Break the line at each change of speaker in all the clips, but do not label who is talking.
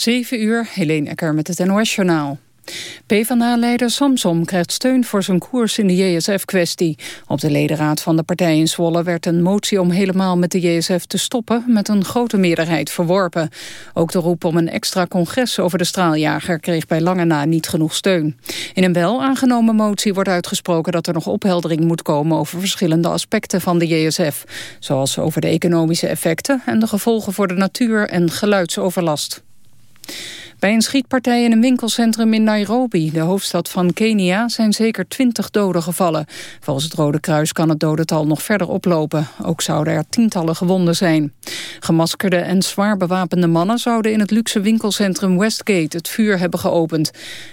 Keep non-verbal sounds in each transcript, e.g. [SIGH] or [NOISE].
7 uur, Helene Ecker met het NOS-journaal. PvdA-leider Samsom krijgt steun voor zijn koers in de JSF-kwestie. Op de ledenraad van de partij in Zwolle werd een motie om helemaal met de JSF te stoppen met een grote meerderheid verworpen. Ook de roep om een extra congres over de straaljager kreeg bij lange na niet genoeg steun. In een wel aangenomen motie wordt uitgesproken dat er nog opheldering moet komen over verschillende aspecten van de JSF. Zoals over de economische effecten en de gevolgen voor de natuur en geluidsoverlast. Bij een schietpartij in een winkelcentrum in Nairobi, de hoofdstad van Kenia, zijn zeker twintig doden gevallen. Volgens het Rode Kruis kan het dodental nog verder oplopen. Ook zouden er tientallen gewonden zijn. Gemaskerde en zwaar bewapende mannen zouden in het luxe winkelcentrum Westgate het vuur hebben geopend.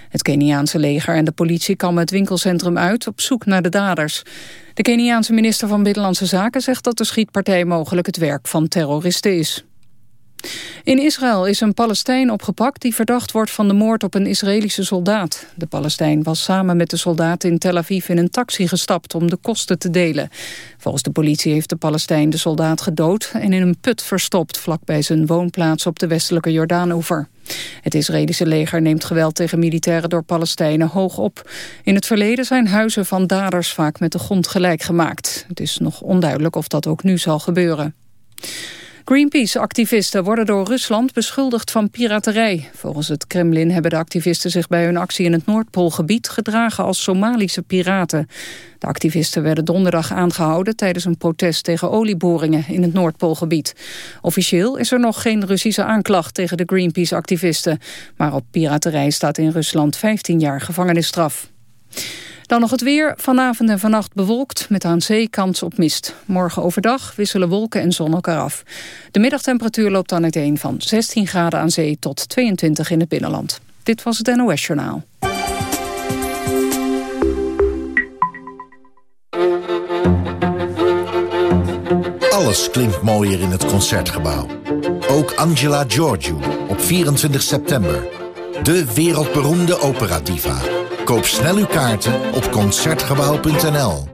Het Keniaanse leger en de politie kwamen het winkelcentrum uit op zoek naar de daders. De Keniaanse minister van Binnenlandse Zaken zegt dat de schietpartij mogelijk het werk van terroristen is. In Israël is een Palestijn opgepakt die verdacht wordt van de moord op een Israëlische soldaat. De Palestijn was samen met de soldaat in Tel Aviv in een taxi gestapt om de kosten te delen. Volgens de politie heeft de Palestijn de soldaat gedood en in een put verstopt vlakbij zijn woonplaats op de westelijke Jordaanoever. Het Israëlische leger neemt geweld tegen militairen door Palestijnen hoog op. In het verleden zijn huizen van daders vaak met de grond gelijk gemaakt. Het is nog onduidelijk of dat ook nu zal gebeuren. Greenpeace-activisten worden door Rusland beschuldigd van piraterij. Volgens het Kremlin hebben de activisten zich bij hun actie in het Noordpoolgebied gedragen als Somalische piraten. De activisten werden donderdag aangehouden tijdens een protest tegen olieboringen in het Noordpoolgebied. Officieel is er nog geen Russische aanklacht tegen de Greenpeace-activisten. Maar op piraterij staat in Rusland 15 jaar gevangenisstraf. Dan nog het weer. Vanavond en vannacht bewolkt met aan zee kans op mist. Morgen overdag wisselen wolken en zon elkaar af. De middagtemperatuur loopt dan uiteen van 16 graden aan zee tot 22 in het binnenland. Dit was het NOS Journaal.
Alles klinkt mooier in het Concertgebouw. Ook Angela Giorgio op 24 september. De wereldberoemde operadiva. Koop snel uw kaarten op Concertgebouw.nl.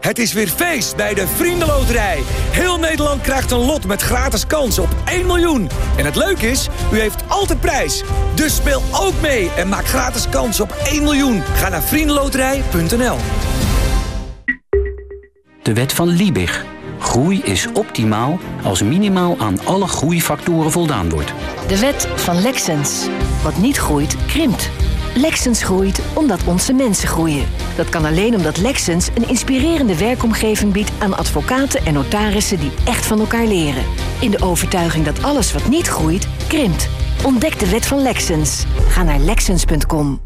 Het is weer feest bij de Vriendenloterij. Heel Nederland krijgt een lot met gratis kans op 1 miljoen. En het leuke is, u heeft altijd prijs. Dus speel ook mee en maak gratis kans op 1 miljoen. Ga naar vriendenloterij.nl.
De wet van Liebig. Groei is optimaal als minimaal aan alle groeifactoren voldaan wordt.
De wet van Lexens. Wat niet groeit, krimpt. Lexens groeit omdat onze mensen groeien. Dat kan alleen omdat Lexens een inspirerende werkomgeving biedt aan advocaten en notarissen die echt van elkaar leren. In de overtuiging dat alles wat niet groeit, krimpt. Ontdek de wet van Lexens. Ga naar Lexens.com.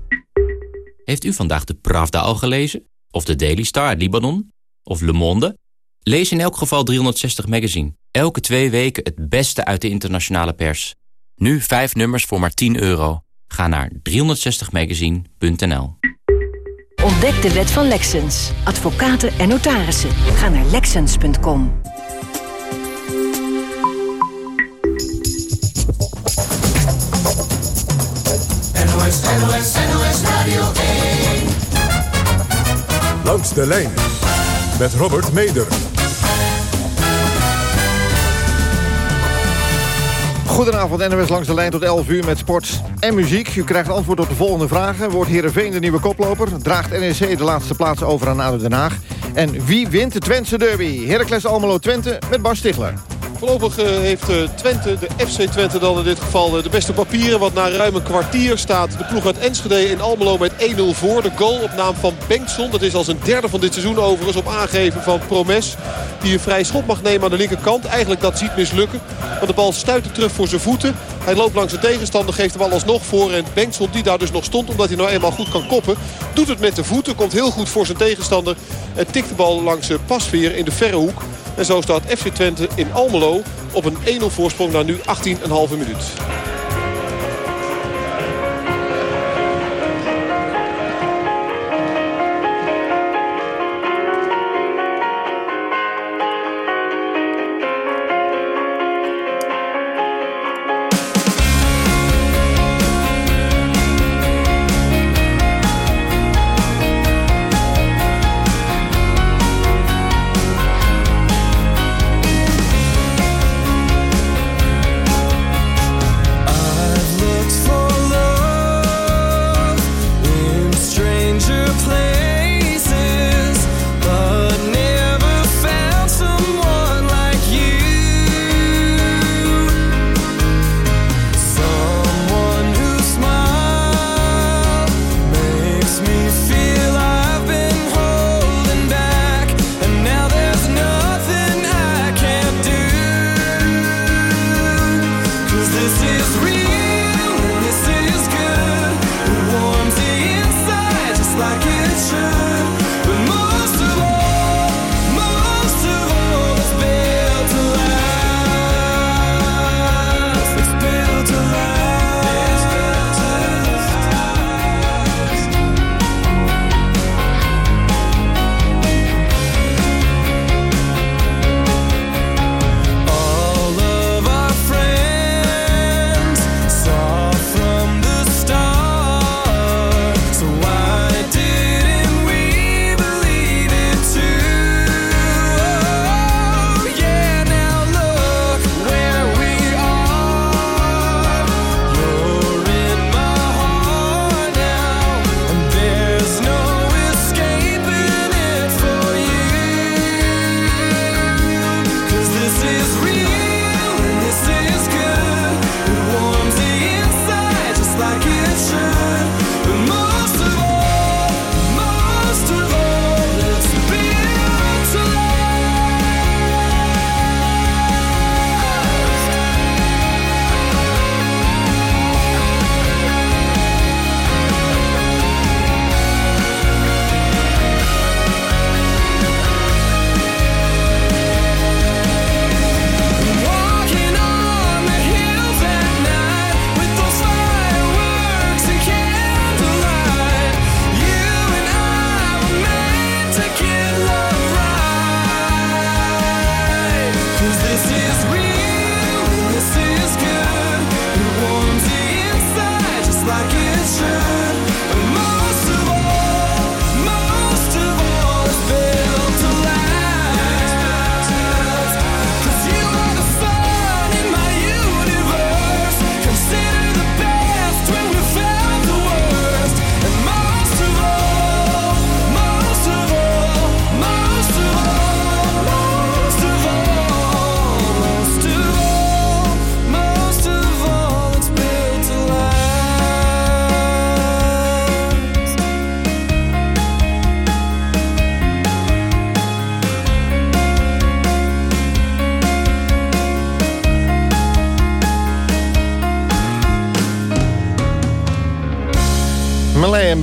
Heeft u vandaag de Pravda al gelezen? Of de Daily Star uit Libanon? Of Le Monde? Lees in elk geval 360 Magazine. Elke twee weken het beste uit de internationale pers. Nu vijf nummers voor maar 10 euro. Ga naar 360magazine.nl.
Ontdek de wet van Lexens. Advocaten en notarissen. Ga naar Lexens.com.
NOS, NOS, NOS Radio 1.
Langs de lijn met Robert Meder.
Goedenavond, NWS langs de lijn tot 11 uur met sport en muziek. U krijgt antwoord op de volgende vragen. Wordt Heerenveen de nieuwe koploper? Draagt NEC de laatste plaats over aan ADO Den Haag? En wie wint de Twentse derby? Heracles Almelo Twente met Bas Stigler.
Voorlopig uh, heeft uh, Twente, de FC Twente dan in dit geval uh, de beste papieren. Want na ruim een kwartier staat de ploeg uit Enschede in Almelo met 1-0 voor. De goal op naam van Bengtson. Dat is als een derde van dit seizoen overigens op aangeven van Promes. Die een vrij schot mag nemen aan de linkerkant. Eigenlijk dat ziet mislukken. Want de bal stuit terug voor zijn voeten. Hij loopt langs de tegenstander, geeft de bal alsnog voor. En Bengtson die daar dus nog stond, omdat hij nou eenmaal goed kan koppen. Doet het met de voeten, komt heel goed voor zijn tegenstander. En tikt de bal langs pasveer in de verre hoek. En zo staat FC Twente in Almelo op een 1-0 voorsprong na nu 18,5 minuut.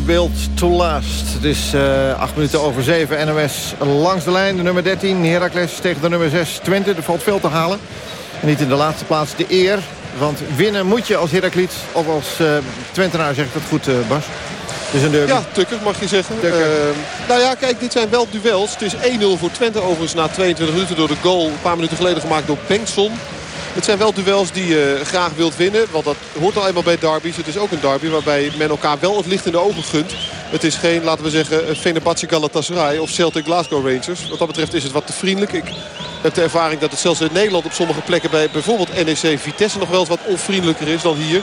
Build to Last. Het is uh, acht minuten over zeven. NOS langs de lijn. De nummer 13, Heracles tegen de nummer 6, Twente. Er valt veel te halen. En niet in de laatste plaats de eer. Want winnen moet je als Heracles of als uh, Twentenaar, zeg ik dat goed, uh, Bas?
is een derby. Ja, tukker mag je zeggen. Uh, nou ja, kijk, dit zijn wel duels. Het is 1-0 voor Twente overigens na 22 minuten door de goal. Een paar minuten geleden gemaakt door Bengtson. Het zijn wel duels die je graag wilt winnen. Want dat hoort al eenmaal bij derbies. Het is ook een derby waarbij men elkaar wel het licht in de ogen gunt. Het is geen, laten we zeggen, Fenerbahce Galatasaray of Celtic Glasgow Rangers. Wat dat betreft is het wat te vriendelijk. Ik heb de ervaring dat het zelfs in Nederland op sommige plekken bij bijvoorbeeld NEC Vitesse nog wel eens wat onvriendelijker is dan hier.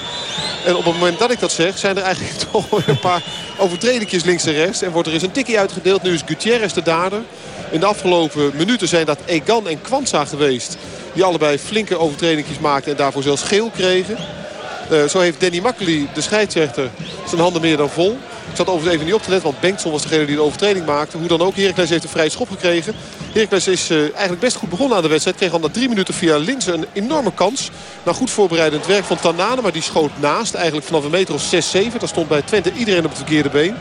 En op het moment dat ik dat zeg zijn er eigenlijk [LAUGHS] toch een paar overtredingjes links en rechts. En wordt er eens een tikkie uitgedeeld. Nu is Gutierrez de dader. In de afgelopen minuten zijn dat Egan en Kwanza geweest. Die allebei flinke overtredingjes maakten en daarvoor zelfs geel kregen. Uh, zo heeft Danny Makkely, de scheidsrechter, zijn handen meer dan vol. Ik zat overigens even niet op te letten, want Bengtson was degene die de overtreding maakte. Hoe dan ook, Heracles heeft een vrije schop gekregen. Heracles is uh, eigenlijk best goed begonnen aan de wedstrijd. Kreeg al na drie minuten via links een enorme kans. Nou goed voorbereidend werk van Tanane, maar die schoot naast. Eigenlijk vanaf een meter of 6, 7. Daar stond bij Twente iedereen op het verkeerde been.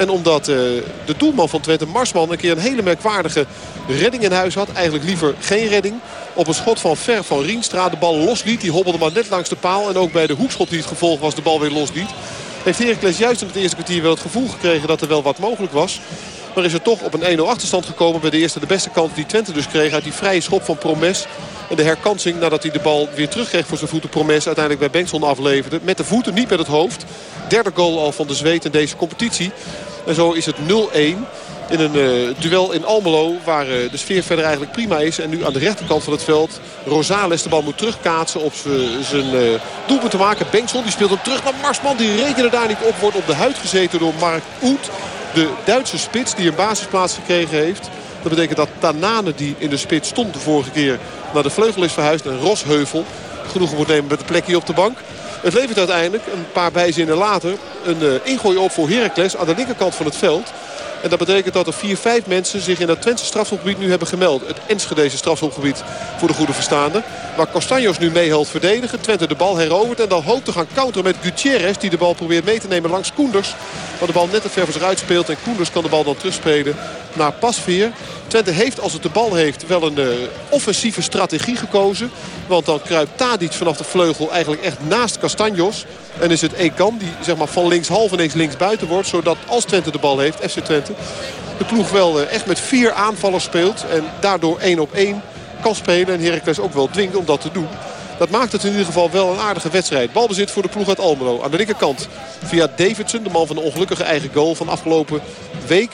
En omdat uh, de doelman van Twente, Marsman, een keer een hele merkwaardige redding in huis had. Eigenlijk liever geen redding. Op een schot van ver van Rienstra de bal losliet. Die hobbelde maar net langs de paal. En ook bij de hoekschot die het gevolg was de bal weer losliet. Heeft Heracles juist in het eerste kwartier wel het gevoel gekregen dat er wel wat mogelijk was. Maar is er toch op een 1-0 achterstand gekomen bij de eerste de beste kans die Twente dus kreeg uit die vrije schop van Promes. En de herkansing nadat hij de bal weer terugkreeg voor zijn voeten Promes uiteindelijk bij Bengtson afleverde. Met de voeten, niet met het hoofd. Derde goal al van de Zweet in deze competitie. En zo is het 0-1 in een uh, duel in Almelo. Waar uh, de sfeer verder eigenlijk prima is. En nu aan de rechterkant van het veld Rosales de bal moet terugkaatsen op zijn uh, doelpunt te maken. Bengtson die speelt hem terug naar Marsman. Die rekenen daar niet op. Wordt op de huid gezeten door Mark Oet. De Duitse spits die een basisplaats gekregen heeft. Dat betekent dat Tanane die in de spits stond de vorige keer naar de vleugel is verhuisd. En Rosheuvel genoegen moet nemen met een plekje op de bank. Het levert uiteindelijk een paar bijzinnen later een uh, ingooi op voor Heracles aan de linkerkant van het veld. En dat betekent dat er vier, vijf mensen zich in dat Twentse strafschopgebied nu hebben gemeld. Het Enschedeze strafschopgebied voor de goede verstaande. Waar Castanjos nu mee helpt verdedigen. Twente de bal herovert en dan hoopt te gaan counteren met Gutierrez. Die de bal probeert mee te nemen langs Koenders. Maar de bal net te ver voor zich uitspeelt. En Koenders kan de bal dan terugspelen naar Pasveer. Twente heeft als het de bal heeft wel een uh, offensieve strategie gekozen. Want dan kruipt Tadic vanaf de vleugel eigenlijk echt naast Castanjos. En is het Ekan die zeg maar, van links half ineens links buiten wordt. Zodat als Twente de bal heeft, FC Twente, de ploeg wel uh, echt met vier aanvallers speelt. En daardoor één op één kan spelen. En Heracles ook wel dwingt om dat te doen. Dat maakt het in ieder geval wel een aardige wedstrijd. Balbezit voor de ploeg uit Almelo. Aan de linkerkant via Davidson, de man van de ongelukkige eigen goal van afgelopen week.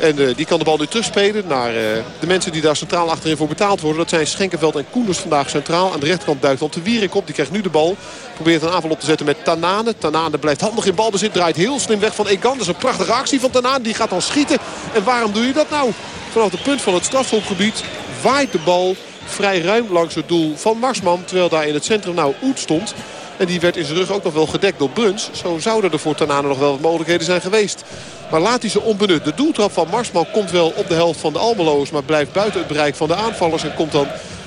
En uh, die kan de bal nu terugspelen naar uh, de mensen die daar centraal achterin voor betaald worden. Dat zijn Schenkenveld en Koenders vandaag centraal. Aan de rechterkant duikt dan de Wierik op. Die krijgt nu de bal. Probeert een aanval op te zetten met Tanane. Tanane blijft handig in balbezit. Draait heel slim weg van Egan. Dat is een prachtige actie van Tanane. Die gaat dan schieten. En waarom doe je dat nou? Vanaf de punt van het strafschopgebied waait de bal vrij ruim langs het doel van Marsman. Terwijl daar in het centrum nou Oet stond. En die werd in zijn rug ook nog wel gedekt door Bruns. Zo zouden er voor Tanane nog wel wat mogelijkheden zijn geweest. Maar laat hij ze onbenut. De doeltrap van Marsman komt wel op de helft van de Almeloos. Maar blijft buiten het bereik van de aanvallers. En komt dan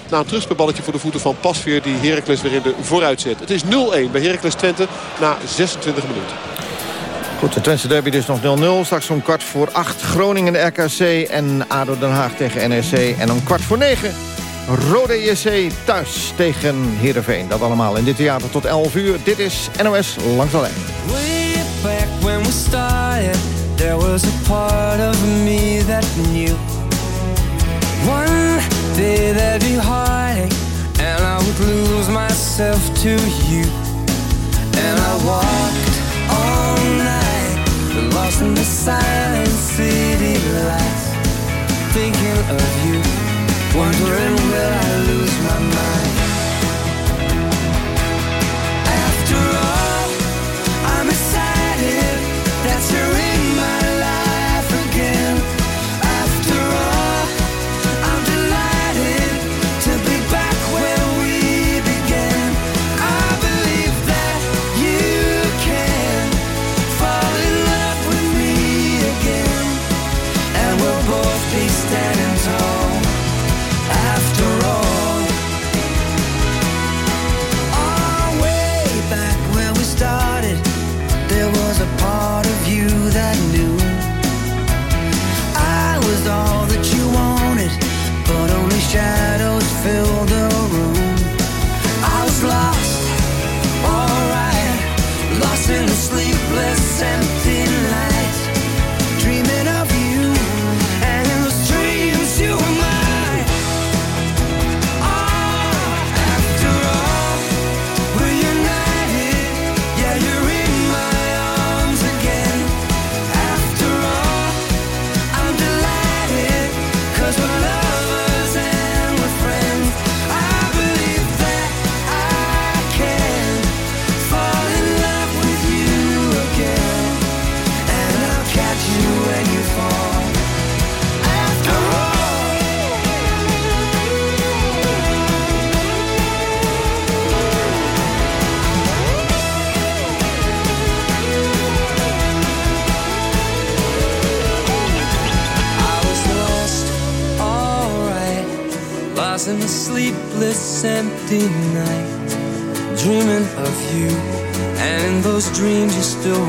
na een terugspeelballetje voor de voeten van Pasveer. Die Heracles weer in de vooruit zet. Het is 0-1 bij Heracles Twente na 26 minuten.
Goed, de Twente derby dus nog 0-0. Straks om kwart voor 8 Groningen de RKC en ADO Den Haag tegen NEC. En om kwart voor 9 Rode JC thuis tegen Heerenveen. Dat allemaal in dit theater tot 11 uur. Dit is NOS Langs de Lijn. Way back when we started, there was a part of me that knew. One day there'd be heartache, and I would lose myself to you. And I walked all night, lost in the silent city lights, thinking of you. Wondering will I lose
Yeah. Dreaming of you, and in those dreams you're still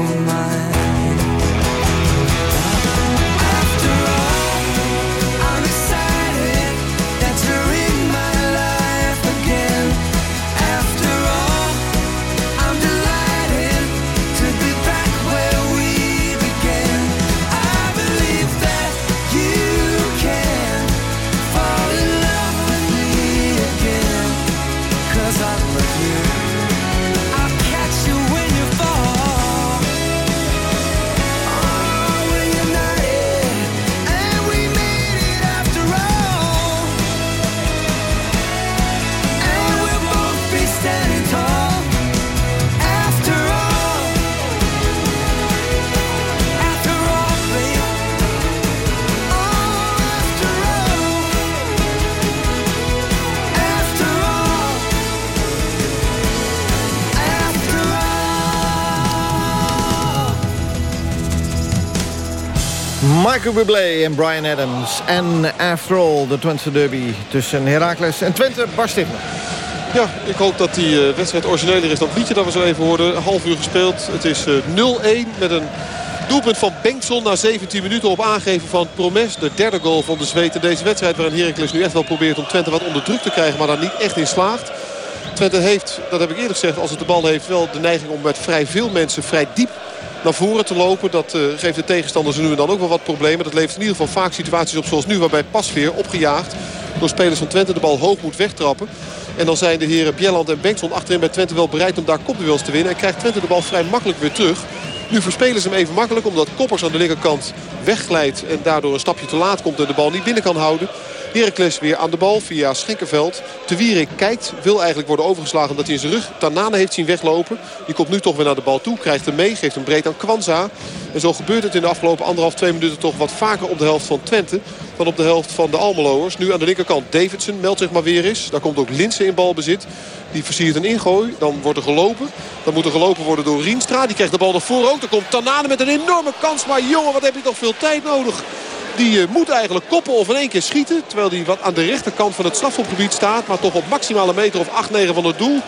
Michael Bublé en Brian Adams. En After All, de Twente derby tussen Heracles en Twente. Bas Stigler.
Ja, ik hoop dat die eh, wedstrijd origineler is dan het liedje dat we zo even hoorden. Half uur gespeeld. Het is eh, 0-1 met een doelpunt van Bengtson na 17 minuten op aangeven van Promes. De derde goal van de Zweed in deze wedstrijd. Waarin Heracles nu echt wel probeert om Twente wat onder druk te krijgen. Maar daar niet echt in slaagt. Twente heeft, dat heb ik eerder gezegd, als het de bal heeft wel de neiging om met vrij veel mensen vrij diep naar voren te lopen. Dat eh, geeft de tegenstanders nu dan ook wel wat problemen. Dat levert in ieder geval vaak situaties op zoals nu. Waarbij Pasveer opgejaagd door spelers van Twente de bal hoog moet wegtrappen. En dan zijn de heren Bjelland en Bengtson achterin bij Twente wel bereid om daar kopduels te winnen. En krijgt Twente de bal vrij makkelijk weer terug. Nu verspelen ze hem even makkelijk omdat Koppers aan de linkerkant wegglijdt. En daardoor een stapje te laat komt en de bal niet binnen kan houden. Heracles weer aan de bal via Schenkenveld. Te Wierik kijkt, wil eigenlijk worden overgeslagen omdat hij in zijn rug Tanane heeft zien weglopen. Die komt nu toch weer naar de bal toe, krijgt hem mee, geeft hem breed aan Kwanza. En zo gebeurt het in de afgelopen anderhalf, twee minuten toch wat vaker op de helft van Twente dan op de helft van de Almeloers. Nu aan de linkerkant Davidson meldt zich maar weer eens. Daar komt ook Linsen in balbezit. Die versiert een ingooi. Dan wordt er gelopen. Dan moet er gelopen worden door Rienstra. Die krijgt de bal naar ook. Dan komt Tanane met een enorme kans. Maar jongen, wat heb je toch veel tijd nodig. Die eh, moet eigenlijk koppen of in één keer schieten. Terwijl hij wat aan de rechterkant van het strafschopgebied staat. Maar toch op maximale meter of 8-9 van het doel.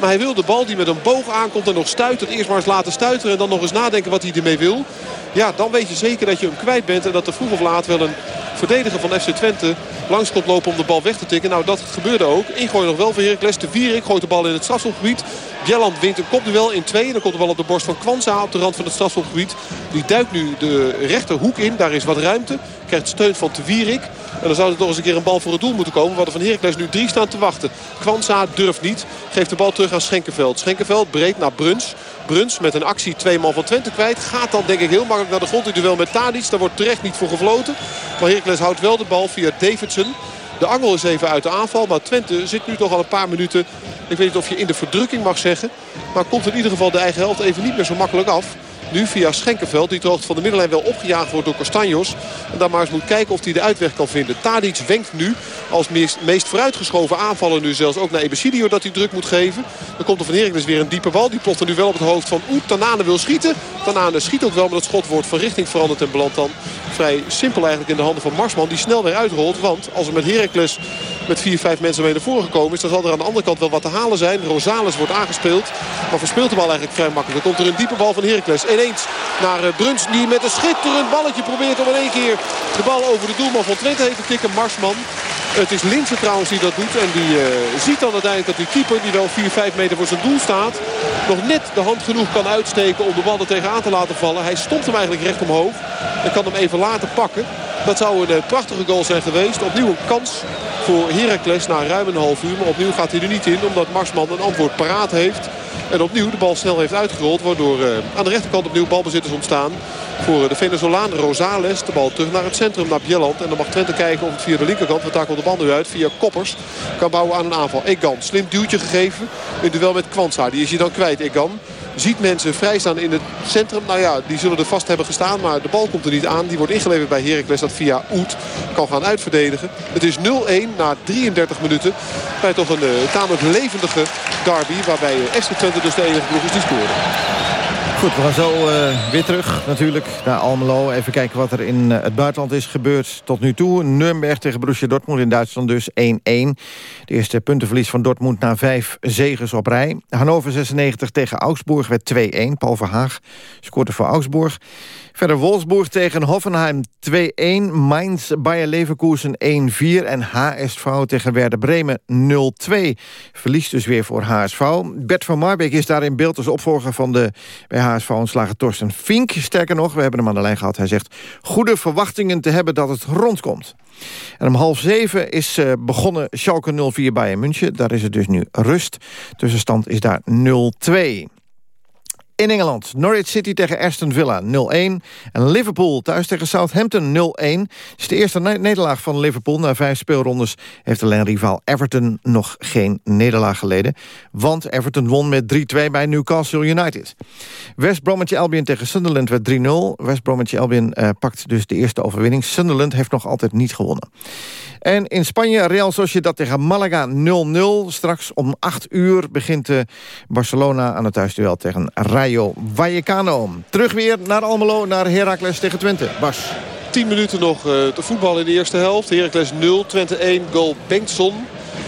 Maar hij wil de bal die met een boog aankomt en nog stuitert. Eerst maar eens laten stuiteren en dan nog eens nadenken wat hij ermee wil. Ja, dan weet je zeker dat je hem kwijt bent. En dat er vroeg of laat wel een verdediger van FC Twente langs komt lopen om de bal weg te tikken. Nou, dat gebeurde ook. Ingooi nog wel voor Heracles. De Wierik gooit de bal in het strafschopgebied. Bjelland wint een kopduel in twee. Dan komt de bal op de borst van Kwanza op de rand van het strafschopgebied. Die duikt nu de rechterhoek in. Daar is wat ruimte. Krijgt steun van Te Wierik. En dan zou er toch eens een keer een bal voor het doel moeten komen. Waar er van Heracles nu drie staan te wachten. Kwanza durft niet. Geeft de bal terug aan Schenkenveld. Schenkenveld breed naar Bruns. Bruns met een actie twee man van Twente kwijt. Gaat dan denk ik heel makkelijk naar de grond. In duel met Tadic. Daar wordt terecht niet voor gefloten. Maar Heracles houdt wel de bal via Davidson. De angel is even uit de aanval. Maar Twente zit nu toch al een paar minuten. Ik weet niet of je in de verdrukking mag zeggen. Maar komt in ieder geval de eigen helft even niet meer zo makkelijk af. Nu via Schenkenveld, die ter hoogte van de middenlijn wel opgejaagd wordt door Castanjos. En dan maar eens moet kijken of hij de uitweg kan vinden. Tadic wenkt nu als meest, meest vooruitgeschoven aanvaller nu zelfs ook naar Ebesidio dat hij druk moet geven. Dan komt er van Heracles weer een diepe bal. Die ploft er nu wel op het hoofd van Oet. Tanane wil schieten. Tanane schiet ook wel, maar dat schot wordt van richting veranderd en belandt dan vrij simpel eigenlijk in de handen van Marsman. Die snel weer uitrolt, want als er met Heracles met 4, 5 mensen mee naar voren gekomen is... dan zal er aan de andere kant wel wat te halen zijn. Rosales wordt aangespeeld, maar verspeelt de bal eigenlijk vrij makkelijk. Dan komt er een diepe bal van Heracles. Naar eh, Bruns, die met een schitterend balletje probeert om in één keer de bal over de doelman van Twente heen te tikken. Marsman Het is Linsen trouwens die dat doet. En die eh, ziet dan uiteindelijk dat die keeper, die wel 4, 5 meter voor zijn doel staat... nog net de hand genoeg kan uitsteken om de bal er tegenaan te laten vallen. Hij stond hem eigenlijk recht omhoog. En kan hem even laten pakken. Dat zou een eh, prachtige goal zijn geweest. Opnieuw een kans voor Heracles na ruim een half uur. Maar opnieuw gaat hij er niet in omdat Marsman een antwoord paraat heeft. En opnieuw de bal snel heeft uitgerold. Waardoor uh, aan de rechterkant opnieuw balbezitters ontstaan. Voor de Venezolaan Rosales. De bal terug naar het centrum, naar Bjelland. En dan mag Twente kijken of het via de linkerkant, want daar komt de bal nu uit, via Koppers. Kan bouwen aan een aanval. Egan, slim duwtje gegeven. In duel met Kwanza. Die is hij dan kwijt, Egan ziet mensen vrijstaan in het centrum. Nou ja, die zullen er vast hebben gestaan. Maar de bal komt er niet aan. Die wordt ingeleverd bij Heracles dat via Oet kan gaan uitverdedigen. Het is 0-1 na 33 minuten. Bij toch een uh, tamelijk levendige derby. Waarbij uh, Twente dus de enige ploeg is die scoorde.
Goed, we gaan zo uh, weer terug natuurlijk naar Almelo. Even kijken wat er in uh, het buitenland is gebeurd tot nu toe. Nürnberg tegen Borussia Dortmund in Duitsland dus 1-1. De eerste puntenverlies van Dortmund na vijf zegens op rij. Hannover 96 tegen Augsburg werd 2-1. Paul Verhaag scoorde voor Augsburg. Verder Wolfsburg tegen Hoffenheim 2-1. Mainz Bayer Leverkusen 1-4. En HSV tegen Werder Bremen 0-2. Verliest dus weer voor HSV. Bert van Marbeek is daar in beeld als opvolger van de bij HSV ontslagen Torsten Fink. Sterker nog, we hebben hem aan de lijn gehad. Hij zegt goede verwachtingen te hebben dat het rondkomt. En om half zeven is uh, begonnen Schalke 04 bij München. Daar is het dus nu rust. Tussenstand is daar 0-2. In Engeland, Norwich City tegen Aston Villa 0-1. En Liverpool thuis tegen Southampton 0-1. Het is de eerste nederlaag van Liverpool. Na vijf speelrondes heeft alleen rivaal Everton nog geen nederlaag geleden. Want Everton won met 3-2 bij Newcastle United. West Bromwich Albion tegen Sunderland werd 3-0. West Bromwich Albion uh, pakt dus de eerste overwinning. Sunderland heeft nog altijd niet gewonnen. En in Spanje, Real Sociedad tegen Malaga 0-0. Straks om 8 uur begint Barcelona aan het thuisduel tegen Rayo Vallecano. Terug weer naar Almelo, naar Heracles tegen Twente. Bas.
10 minuten nog uh, te voetbal in de eerste helft. Heracles 0, Twente 1, goal Bengtson.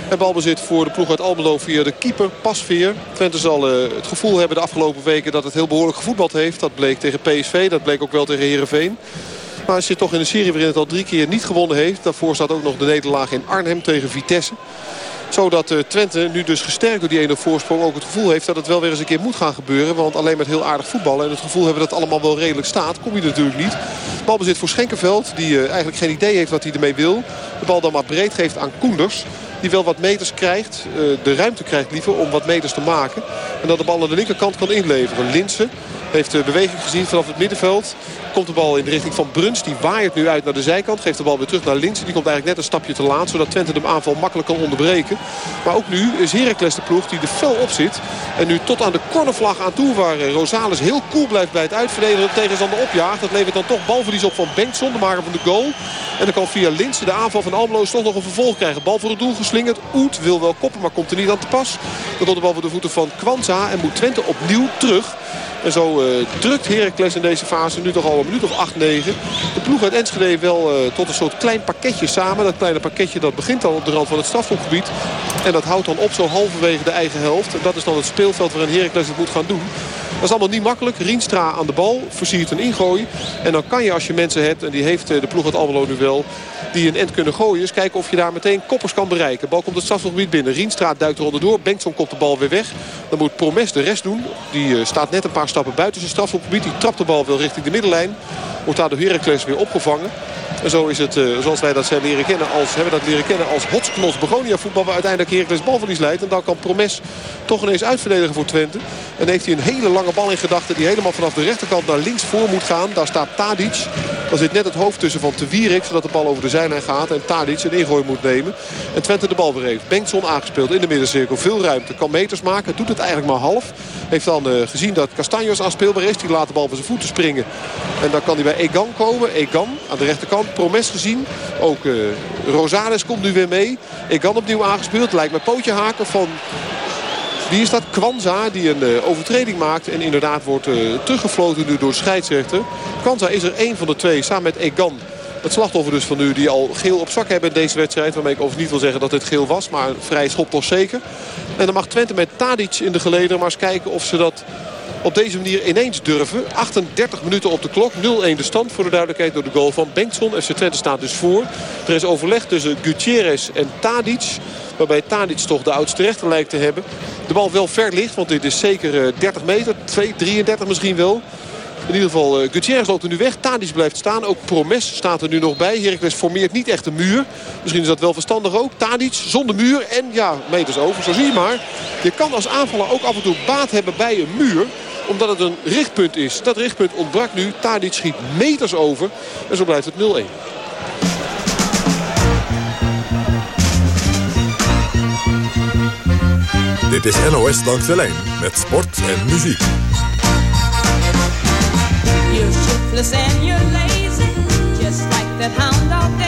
En balbezit voor de ploeg uit Almelo via de keeper Pasveer. Twente zal uh, het gevoel hebben de afgelopen weken dat het heel behoorlijk gevoetbald heeft. Dat bleek tegen PSV, dat bleek ook wel tegen Heerenveen. Maar als je toch in een serie waarin het al drie keer niet gewonnen heeft... daarvoor staat ook nog de nederlaag in Arnhem tegen Vitesse zodat uh, Twente nu dus gesterkt door die ene voorsprong ook het gevoel heeft dat het wel weer eens een keer moet gaan gebeuren. Want alleen met heel aardig voetballen en het gevoel hebben dat het allemaal wel redelijk staat, kom je natuurlijk niet. Balbezit voor Schenkenveld, die uh, eigenlijk geen idee heeft wat hij ermee wil. De bal dan maar breed geeft aan Koenders. Die wel wat meters krijgt, uh, de ruimte krijgt liever om wat meters te maken. En dat de bal aan de linkerkant kan inleveren. Linsen heeft de beweging gezien vanaf het middenveld. Komt de bal in de richting van Bruns. Die waait nu uit naar de zijkant. Geeft de bal weer terug naar Linsen. Die komt eigenlijk net een stapje te laat. Zodat Twente de aanval makkelijk kan onderbreken. Maar ook nu is Heracles de ploeg die er fel op zit. En nu tot aan de cornervlag aan toe. Waar Rosales heel cool blijft bij het uitverdedigen. Tegenstander opjaagt. Dat levert dan toch balverlies op van Bengtson. De maker van de goal. En dan kan via Linsen de aanval van Almelo toch nog een vervolg krijgen. Bal voor het doel geslingerd. Oet wil wel koppen. Maar komt er niet aan te pas. Dan komt de bal voor de voeten van Kwanza. En moet Twente opnieuw terug. En zo uh, drukt Heracles in deze fase nu toch al een minuut of 8-9. De ploeg uit Enschede wel uh, tot een soort klein pakketje samen. Dat kleine pakketje dat begint al op de rand van het strafschopgebied. En dat houdt dan op zo halverwege de eigen helft. En dat is dan het speelveld waarin Heracles het moet gaan doen. Dat is allemaal niet makkelijk. Rienstra aan de bal, versiert een ingooi. En dan kan je als je mensen hebt, en die heeft de ploeg uit Almelo nu wel... die een end kunnen gooien, eens kijken of je daar meteen koppers kan bereiken. De bal komt het strafgebied binnen. Rienstra duikt er onderdoor. Bengtson komt de bal weer weg. Dan moet Promes de rest doen. Die uh, staat net een paar stappen buiten zijn strafgebied. Die trapt de bal wel richting de middenlijn. Wordt daar de Heracles weer opgevangen. En zo is het, uh, zoals wij dat zijn leren kennen, als, hebben dat leren kennen als Hotsknos Begonia voetbal. Waar uiteindelijk Heracles balverlies leidt. En dan kan Promes toch ineens uitverdedigen voor Twente. En heeft hij een hele lange bal in gedachten die helemaal vanaf de rechterkant naar links voor moet gaan. Daar staat Tadic. Daar zit net het hoofd tussen van Te Wierik. Zodat de bal over de zijlijn gaat. En Tadic een ingooi moet nemen. En Twente de bal weer heeft. Bengtson aangespeeld in de middencirkel. Veel ruimte. Kan meters maken. Doet het eigenlijk maar half. Heeft dan uh, gezien dat Castanjos aanspeelbaar is. Die laat de bal van zijn voeten springen. En dan kan hij bij Egan komen. Egan aan de rechterkant. Promes gezien. Ook uh, Rosales komt nu weer mee. Egan opnieuw aangespeeld. Lijkt me pootje haken van wie is dat? Kwanza die een uh, overtreding maakt. En inderdaad wordt uh, teruggefloten nu door de scheidsrechter. Kwanza is er één van de twee samen met Egan. Het slachtoffer dus van nu die al geel op zak hebben in deze wedstrijd. Waarmee ik overigens niet wil zeggen dat dit geel was. Maar vrij schop toch zeker. En dan mag Twente met Tadic in de geleden maar eens kijken of ze dat op deze manier ineens durven. 38 minuten op de klok. 0-1 de stand voor de duidelijkheid door de goal van Bengtson. FC Twente staat dus voor. Er is overleg tussen Gutierrez en Tadic. Waarbij Tadic toch de oudste rechter lijkt te hebben. De bal wel ver ligt, want dit is zeker 30 meter. 2, 33 misschien wel. In ieder geval, uh, Gutierrez loopt er nu weg. Tadic blijft staan. Ook Promes staat er nu nog bij. Heracles formeert niet echt een muur. Misschien is dat wel verstandig ook. Tadic zonder muur. En ja, meters over. Zo zie je maar. Je kan als aanvaller ook af en toe baat hebben bij een muur omdat het een richtpunt is. Dat richtpunt ontbrak nu. Tadic schiet meters over. En zo blijft het 0-1.
Dit is NOS Langs de Lijn met sport en muziek.
You're shiftless and you're lazy, just like that hound Daisy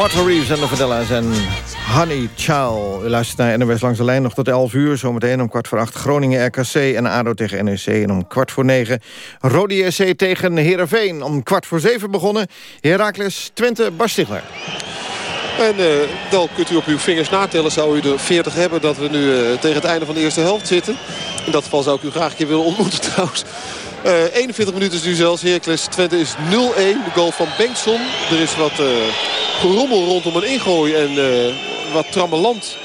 so.
Martha Reeves en de Vandellas en Honey Chow. U luistert naar NOS Langs de Lijn nog tot 11 uur. Zometeen om kwart voor acht Groningen RKC en ADO tegen NEC. En om kwart voor negen Rodi SC tegen Heerenveen. Om kwart voor zeven begonnen Heracles Twente Bas Stigler.
En eh, dan kunt u op uw vingers natellen. Zou u er 40 hebben dat we nu eh, tegen het einde van de eerste helft zitten. In dat geval zou ik u graag een keer willen ontmoeten [LAUGHS] trouwens. Eh, 41 minuten is nu zelfs. Heracles Twente is 0-1. De goal van Bengtson. Er is wat eh gerommel rondom een ingooi. En eh, wat trammeland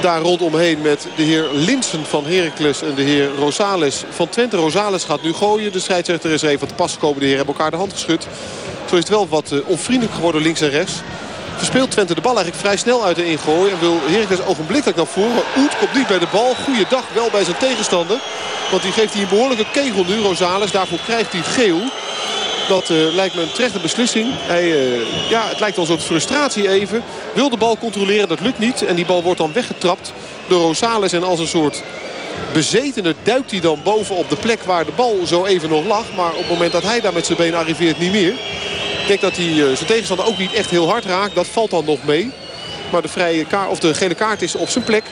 daar rondomheen met de heer Linsen van Heracles en de heer Rosales van Twente. Rosales gaat nu gooien. De scheidsrechter is er even te pas gekomen. De heren hebben elkaar de hand geschud. Zo is het wel wat eh, onvriendelijk geworden links en rechts. Verspeelt Twente de bal eigenlijk vrij snel uit de ingooi. En wil Heracles ogenblikkelijk naar voren. Oet komt niet bij de bal. Goeiedag wel bij zijn tegenstander. Want die geeft hij een behoorlijke kegel nu. Rosales, daarvoor krijgt hij geel. Dat eh, lijkt me een terechte beslissing. Hij, eh, ja, het lijkt wel een soort frustratie even. Wil de bal controleren, dat lukt niet. En die bal wordt dan weggetrapt door Rosales. En als een soort bezetene duikt hij dan boven op de plek waar de bal zo even nog lag. Maar op het moment dat hij daar met zijn been arriveert niet meer. Ik denk dat hij eh, zijn tegenstander ook niet echt heel hard raakt. Dat valt dan nog mee. Maar de, vrije kaart, of de gele kaart is op zijn plek.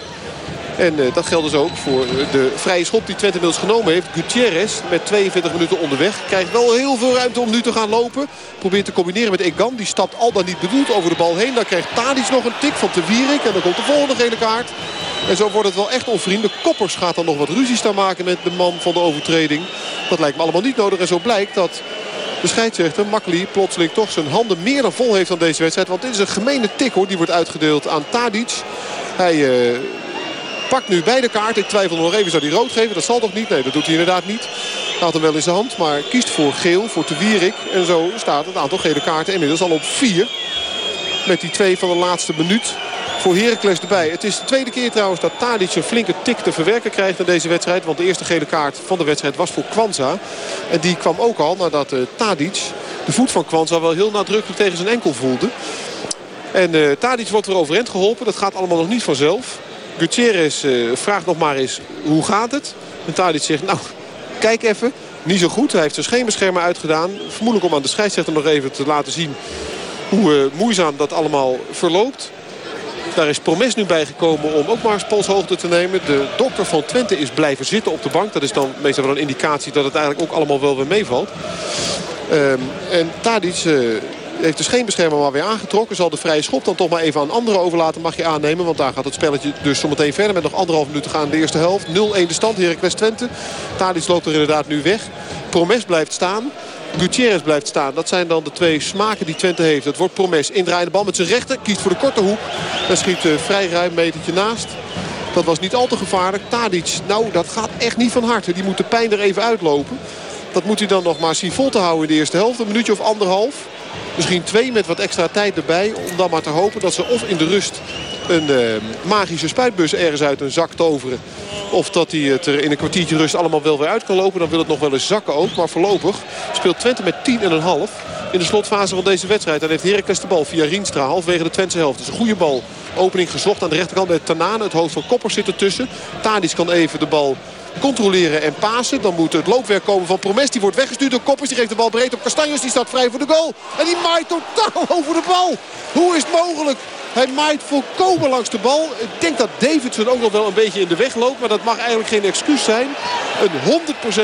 En eh, dat geldt dus ook voor eh, de vrije schop die Twente inmiddels genomen heeft. Gutierrez met 42 minuten onderweg. Krijgt wel heel veel ruimte om nu te gaan lopen. Probeert te combineren met Egan. Die stapt al dan niet bedoeld over de bal heen. Dan krijgt Tadic nog een tik van Te Wierik. En dan komt de volgende gele kaart. En zo wordt het wel echt onvriendelijk. Koppers gaat dan nog wat ruzie staan maken met de man van de overtreding. Dat lijkt me allemaal niet nodig. En zo blijkt dat de scheidsrechter, Makkeli, plotseling toch zijn handen meer dan vol heeft aan deze wedstrijd. Want dit is een gemene tik hoor, die wordt uitgedeeld aan Tadic. Hij eh, pakt nu beide kaarten. Ik twijfel nog even, zou hij rood geven? Dat zal toch niet? Nee, dat doet hij inderdaad niet. Had hem wel in zijn hand, maar kiest voor geel, voor Te Wierik. En zo staat het aantal gele kaarten inmiddels al op vier. Met die twee van de laatste minuut voor Heracles erbij. Het is de tweede keer trouwens dat Tadic een flinke tik te verwerken krijgt in deze wedstrijd. Want de eerste gele kaart van de wedstrijd was voor Kwanza. En die kwam ook al nadat uh, Tadic de voet van Kwanza wel heel nadrukkelijk tegen zijn enkel voelde. En uh, Tadic wordt er overeind geholpen. Dat gaat allemaal nog niet vanzelf. Gutierrez uh, vraagt nog maar eens hoe gaat het. En Tadic zegt nou kijk even. Niet zo goed. Hij heeft zijn schemerschermen uitgedaan. Vermoedelijk om aan de scheidsrechter nog even te laten zien hoe moeizaam dat allemaal verloopt. Daar is Promes nu bijgekomen om ook maar polshoogte te nemen. De dokter van Twente is blijven zitten op de bank. Dat is dan meestal wel een indicatie dat het eigenlijk ook allemaal wel weer meevalt. Um, en Tadic uh, heeft de scheenbeschermer maar weer aangetrokken. Zal de vrije schop dan toch maar even aan anderen overlaten. Mag je aannemen. Want daar gaat het spelletje dus zometeen verder. Met nog anderhalf minuut te gaan in de eerste helft. 0-1 de stand. Heracles Twente. Tadic loopt er inderdaad nu weg. Promes blijft staan. Gutierrez blijft staan. Dat zijn dan de twee smaken die Twente heeft. Het wordt Promes. Indraaiende bal met zijn rechter. Kiest voor de korte hoek. En schiet uh, vrij ruim metertje naast. Dat was niet al te gevaarlijk. Tadic, nou dat gaat echt niet van harte. Die moet de pijn er even uitlopen. Dat moet hij dan nog maar zien vol te houden in de eerste helft. Een minuutje of anderhalf. Misschien twee met wat extra tijd erbij. Om dan maar te hopen dat ze of in de rust een uh, magische spuitbus ergens uit een zak toveren. Of dat hij het er in een kwartiertje rust allemaal wel weer uit kan lopen. Dan wil het nog wel eens zakken ook. Maar voorlopig speelt Twente met 10,5 in de slotfase van deze wedstrijd. En heeft Heracles de bal via Rienstra halfwege de Twentse helft. Het is een goede bal. Opening gezocht aan de rechterkant bij Tanane. Het hoofd van Koppers zit ertussen. Tadis kan even de bal controleren en pasen. Dan moet het loopwerk komen van Promes. Die wordt weggestuurd door Koppers. Die geeft de bal breed op Castanjos. Die staat vrij voor de goal. En die maait totaal [LAUGHS] over de bal. Hoe is het mogelijk? Hij maait volkomen langs de bal. Ik denk dat Davidson ook nog wel een beetje in de weg loopt. Maar dat mag eigenlijk geen excuus zijn. Een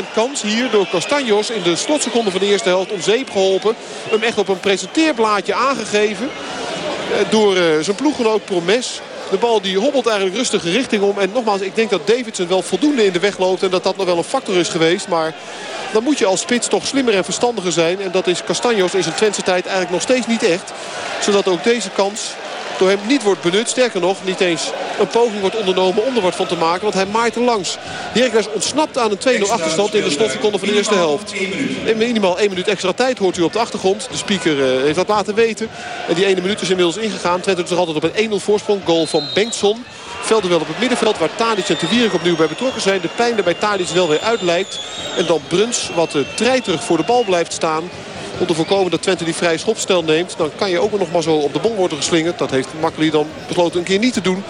100% kans hier door Castanjos in de slotseconde van de eerste helft om zeep geholpen. Hem echt op een presenteerblaadje aangegeven. Door uh, zijn ploeggenoot Promes. De bal die hobbelt eigenlijk rustige richting om. En nogmaals, ik denk dat Davidson wel voldoende in de weg loopt. En dat dat nog wel een factor is geweest. Maar dan moet je als spits toch slimmer en verstandiger zijn. En dat is Castanjos in zijn Twentse tijd eigenlijk nog steeds niet echt. Zodat ook deze kans door hem niet wordt benut. Sterker nog, niet eens een poging wordt ondernomen om er wat van te maken. Want hij maait er langs. Heracles ontsnapt aan een 2-0 achterstand in de slotseconde van de eerste helft. En minimaal één minuut extra tijd hoort u op de achtergrond. De speaker uh, heeft dat laten weten. En die ene minuut is inmiddels ingegaan. Twente is nog altijd op een 1-0 voorsprong. Goal van Bengtson. Velden wel op het middenveld waar Tadic en Te opnieuw bij betrokken zijn. De pijn er bij Tadic wel weer uitlijkt. En dan Bruns wat uh, treiterig voor de bal blijft staan om te voorkomen dat Twente die vrije schopstel neemt. Dan kan je ook nog maar zo op de bom worden geslingerd. Dat heeft Makkeli dan besloten een keer niet te doen.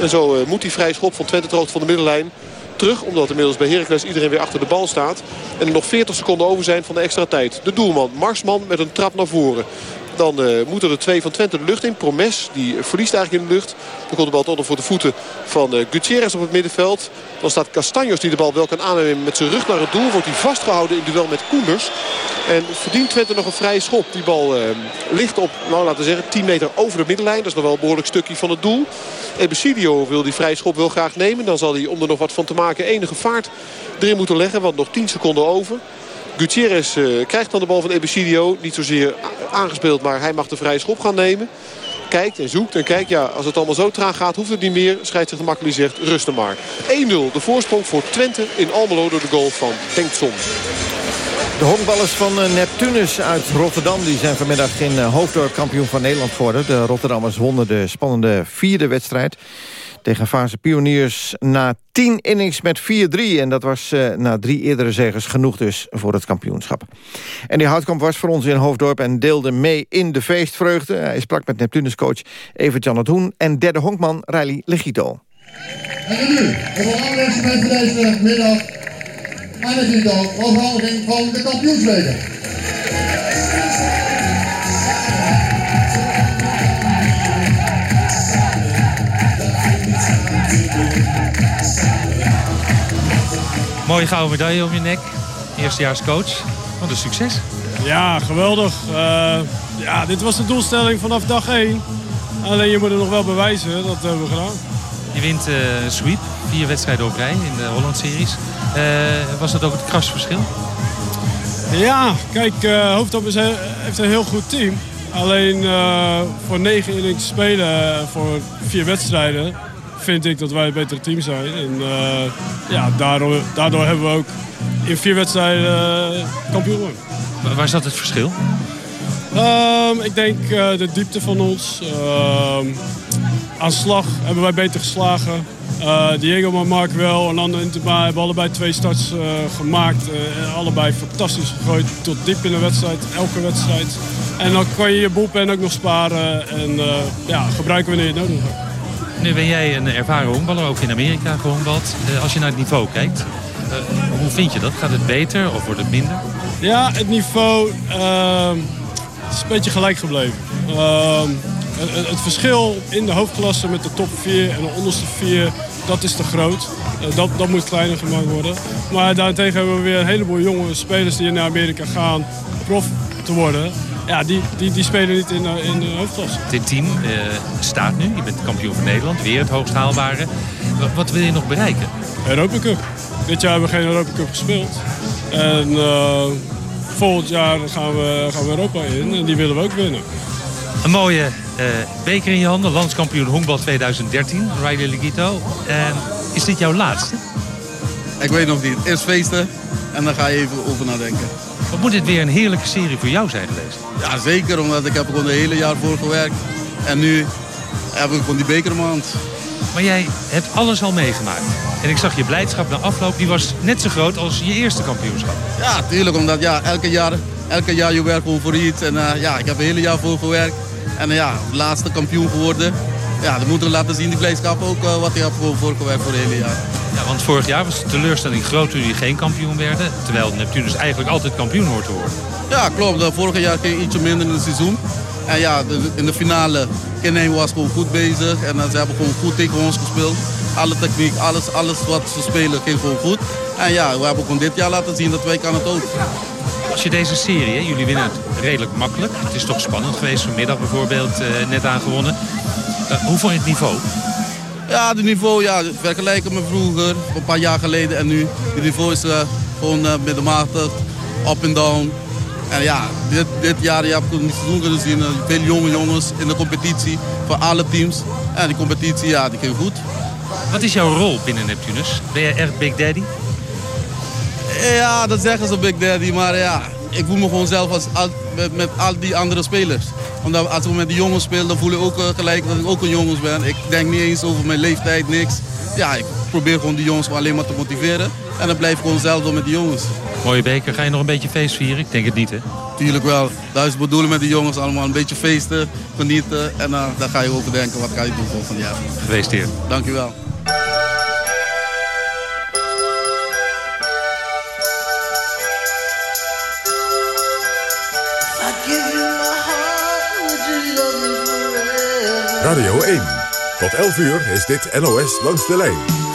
En zo uh, moet die vrije schop van Twente ter van de middenlijn terug. Omdat inmiddels bij Heracles iedereen weer achter de bal staat. En er nog 40 seconden over zijn van de extra tijd. De doelman Marsman met een trap naar voren. Dan uh, moeten er twee van Twente de lucht in. Promes, die verliest eigenlijk in de lucht. Dan komt de bal nog voor de voeten van uh, Gutierrez op het middenveld. Dan staat Castanjos die de bal wel kan aannemen met zijn rug naar het doel. Wordt hij vastgehouden in duel met Koenders. En verdient Twente nog een vrije schop. Die bal uh, ligt op, nou laten we zeggen, 10 meter over de middenlijn. Dat is nog wel een behoorlijk stukje van het doel. Ebesidio wil die vrije schop wel graag nemen. Dan zal hij om er nog wat van te maken enige vaart erin moeten leggen. Want nog 10 seconden over. Gutierrez uh, krijgt dan de bal van Ebesidio. Niet zozeer aangespeeld, maar hij mag de vrije schop gaan nemen. Kijkt en zoekt en kijkt. Ja, als het allemaal zo traag gaat, hoeft het niet meer. Scheidsrechter Makkeli zegt, rusten maar. 1-0, de voorsprong voor Twente in Almelo door de goal van Bengtson.
De honkballers van Neptunus uit Rotterdam... die zijn vanmiddag in Hoofddorp kampioen van Nederland geworden. De Rotterdammers wonnen de spannende vierde wedstrijd tegen Fase Pioniers na 10 innings met 4-3. En dat was uh, na drie eerdere zegers genoeg dus voor het kampioenschap. En die Houtkamp was voor ons in Hoofddorp en deelde mee in de feestvreugde. Hij sprak met Neptunus-coach Evert-Jan het Hoen en derde honkman Riley Legito.
En nu, de belangrijkste moment van deze middag... de titel overhandiging van de kampioensleden.
Mooie gouden medaille om je nek. Eerstejaars coach. Wat een succes.
Ja, geweldig. Uh, ja, dit was de doelstelling vanaf dag 1. Alleen je moet het nog wel bewijzen. Dat hebben we gedaan.
Je wint eh, sweep, vier wedstrijden op rij in de Holland-series. Eh, was dat ook het krasverschil?
Ja, kijk, eh Hoofddorp he- heeft een heel goed team. Alleen eh, voor negen innings spelen eh, voor vier wedstrijden vind ik dat wij het betere team zijn. En eh, ja, daardoor, daardoor hebben we ook in vier wedstrijden eh, kampioen geworden.
Waar- zat het verschil?
Ehm, ik denk eh, de diepte van ons. Ehm, aan slag hebben wij beter geslagen. Eh, Diego en Mark wel. En Ander Intema hebben allebei twee starts gemaakt. En allebei fantastisch gegooid. Tot diep in de wedstrijd. Elke wedstrijd. En dan kan je je boelpen ook nog sparen. En ja, gebruiken wanneer je het nodig hebt.
Nu ben jij een ervaren honkballer, ook in Amerika gehongbald. Eh, als je naar het niveau kijkt, eh, hoe vind je dat? Gaat het beter of wordt het minder?
Ja, het niveau ehm, is een beetje gelijk gebleven. Ehm, het, het verschil in de hoofdklasse met de top 4 en de onderste 4, dat is te groot. Eh, dat, dat moet kleiner gemaakt worden. Maar daarentegen hebben we weer een heleboel jonge spelers die naar Amerika gaan prof te worden. Ja, die, die, die spelen niet in, de- in de hoofdklasse.
Dit team eh, staat nu, je bent kampioen van Nederland, weer het hoogst haalbare. Wat, wat wil je nog bereiken?
Europa Cup. Dit jaar hebben we geen Europa Cup gespeeld. En eh, volgend jaar gaan we, gaan we Europa in en die willen we ook winnen.
Een mooie eh, beker in je handen, landskampioen honkbal 2013, Riley Legito. En is dit jouw laatste?
Ik weet nog niet. Eerst feesten en dan ga je even over nadenken.
Wat moet dit weer een heerlijke serie voor jou zijn geweest?
Ja, zeker, omdat ik heb er gewoon het hele jaar voor gewerkt. En nu heb ik gewoon die bekermaand.
Maar jij hebt alles al meegemaakt. En ik zag je blijdschap na afloop, die was net zo groot als je eerste kampioenschap.
Ja, tuurlijk, omdat ja, elke, jaar, elke jaar je werkt gewoon voor iets. En eh, ja, ik heb het hele jaar voor gewerkt. En eh, ja, laatste kampioen geworden. Ja, dan moeten we laten zien, die blijdschap ook, eh, wat ik heb voor, voor gewerkt voor het hele jaar.
Ja, want vorig jaar was de teleurstelling groot toen jullie geen kampioen werden. Terwijl Neptunus eigenlijk altijd kampioen hoort te worden.
Ja, klopt. Eh, Vorig jaar ging ietsje minder in het seizoen. En ja, de- in de finale, Kenneem was gewoon goed bezig. En eh, ze hebben gewoon goed tegen ons gespeeld. Alle techniek, alles, alles wat ze spelen ging gewoon goed. En ja, we hebben gewoon dit jaar laten zien dat wij kan het ook.
Als je deze serie, hè, jullie winnen het redelijk makkelijk. Het is toch spannend geweest vanmiddag bijvoorbeeld, eh, net aangewonnen. Eh, hoe vond je het niveau?
Ja, het niveau, ja, vergelijken met vroeger, een paar jaar geleden en nu. Het niveau is eh, gewoon eh, middenmatig, up en down. En ja, dit, dit jaar, je hebt het seizoen kunnen zien, veel jonge jongens in de competitie van alle teams. En die competitie, ja, die ging goed.
Wat is jouw rol binnen Neptunus? Ben jij echt Big Daddy?
Ja, dat zeggen ze Big Daddy, maar ja, ik voel me gewoon zelf als, al- met, met al die andere spelers. Omdat als we met die jongens spelen, dan voel ik ook eh, gelijk dat ik ook een jongens ben. Ik denk niet eens over mijn leeftijd, niks. Ja, ik probeer gewoon die jongens alleen maar te motiveren. En dan blijf ik gewoon zelf door met die jongens.
Mooie beker, ga je nog een beetje feest vieren? Ik denk het niet, hè?
Tuurlijk wel. Dat is de bedoeling met die jongens allemaal. Een beetje feesten, genieten. En eh, dan ga je over denken, wat ga je doen volgend jaar.
Gefeliciteerd.
Dankjewel.
Radio 1. Tot 11 uur is dit NOS langs de lijn.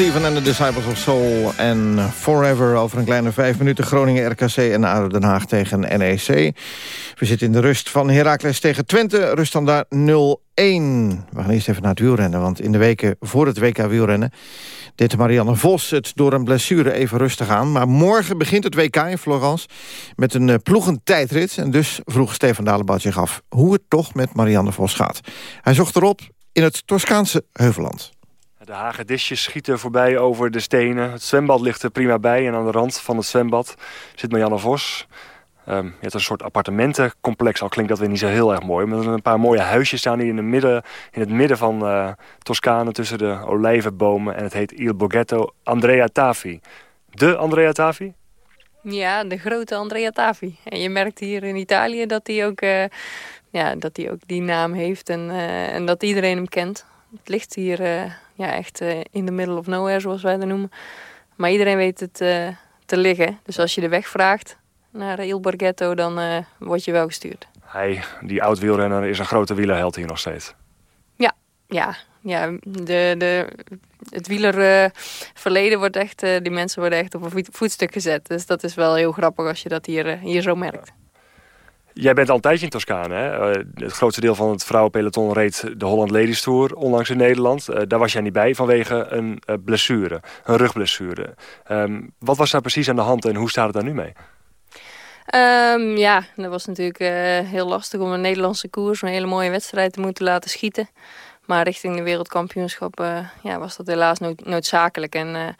Steven en de Disciples of Soul en Forever. Over een kleine vijf minuten Groningen, RKC en ADO Den Haag tegen NEC. We zitten in de rust van Heracles tegen Twente. Rust dan daar 0-1. We gaan eerst even naar het wielrennen. Want in de weken voor het WK wielrennen... deed Marianne Vos het door een blessure even rustig aan. Maar morgen begint het WK in Florence met een eh, ploegentijdrit. En dus vroeg Stefan Dalebout zich af hoe het toch met Marianne Vos gaat. Hij zocht erop in het Toscaanse Heuvelland.
De hagedisjes schieten voorbij over de stenen. Het zwembad ligt er prima bij. En aan de rand van het zwembad zit Marianne Vos. Ehm, je hebt een soort appartementencomplex. Al klinkt dat weer niet zo heel erg mooi. Maar er zijn een paar mooie huisjes staan hier in, de midden, in het midden van eh Toscane... tussen de olijvenbomen. En het heet Il Borghetto Andrea Tafi. De Andrea Tafi?
Ja, de grote Andrea Tavi. En je merkt hier in Italië dat hij ook, eh, ja, dat hij ook die naam heeft en, eh, en dat iedereen hem kent. Het ligt hier ja, echt eh, in the middle of nowhere, zoals wij dat noemen. Maar iedereen weet het eh, te liggen. Dus als je de weg vraagt naar Il Borghetto, dan eh, word je wel gestuurd.
Hij, die oud-wielrenner, is een grote wielerheld hier nog steeds.
Ja, ja, ja. De, de, het wielerverleden wordt echt, die mensen worden echt op een voet- voetstuk gezet. Dus dat is wel heel grappig als je dat hier, hier zo merkt.
Jij bent al een tijdje in Toscane. Hè? Eh, het grootste deel van het vrouwenpeloton reed de Holland Ladies Tour onlangs in Nederland. Eh, daar was jij niet bij vanwege een eh, blessure, een rugblessure. Ehm, wat was daar precies aan de hand en hoe staat het daar nu mee?
Ehm, ja, dat was natuurlijk heel lastig om een Nederlandse koers, een hele mooie wedstrijd te moeten laten schieten. Maar richting de wereldkampioenschap ja, was dat helaas nood- noodzakelijk. En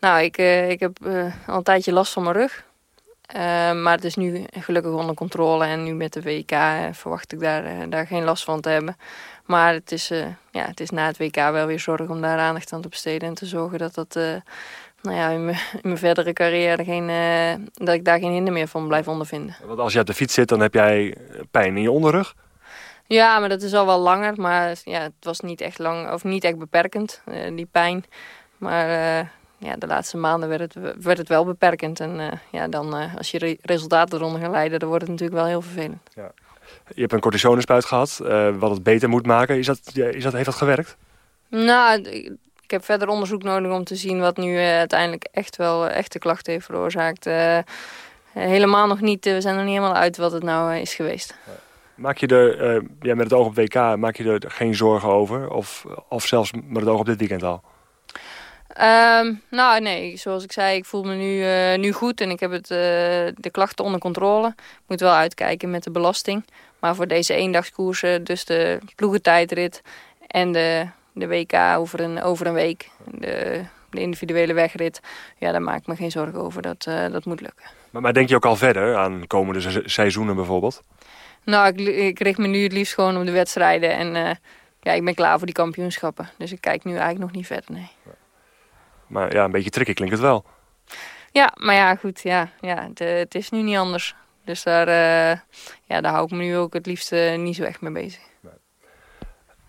nou, ik, ik heb al een tijdje last van mijn rug. Eh, maar het is nu gelukkig onder controle en nu met de WK eh, verwacht ik daar, eh, daar geen last van te hebben. Maar het is, ja, het is na het WK wel weer zorg om daar aandacht aan te besteden en te zorgen dat dat nou ja, in, mijn, in mijn verdere carrière geen, dat ik daar geen hinder meer van blijf ondervinden.
Want als je op de fiets zit, dan heb jij pijn in je onderrug.
Ja, maar dat is al wel langer. Maar ja, het was niet echt lang of niet echt beperkend, die pijn. Maar ja, de laatste maanden werd het, werd het wel beperkend. En eh, ja, dan eh, als je re- resultaten eronder gaat leiden, dan wordt het natuurlijk wel heel vervelend.
Je hebt een cortisonespuit gehad, eh, wat het beter moet maken. Is dat, is dat, heeft dat gewerkt?
Nou, ik heb verder onderzoek nodig om te zien wat nu uiteindelijk echt wel echte klachten heeft veroorzaakt. Helemaal nog niet, we zijn nog niet helemaal uit wat het nou is geweest.
Maak je er, ja, met het oog op WK, maak je er geen zorgen over? Of, of zelfs met het oog op dit weekend al?
Ehm, nou, nee, zoals ik zei, ik voel me nu, eh, nu goed en ik heb het, eh, de klachten onder controle. Ik moet wel uitkijken met de belasting. Maar voor deze eendagskoersen, dus de ploegentijdrit en de, de WK over een, over een week, de, de individuele wegrit, ja, daar maak ik me geen zorgen over. Dat, eh, dat moet lukken.
Maar, maar denk je ook al verder aan komende se- seizoenen bijvoorbeeld?
Nou, ik, ik richt me nu het liefst gewoon op de wedstrijden en ja, ik ben klaar voor die kampioenschappen. Dus ik kijk nu eigenlijk nog niet verder, nee.
Maar ja, een beetje tricky klinkt het wel.
Ja, maar ja, goed, ja, ja het, het is nu niet anders. Dus daar, eh, ja, daar hou ik me nu ook het liefst niet zo echt mee bezig.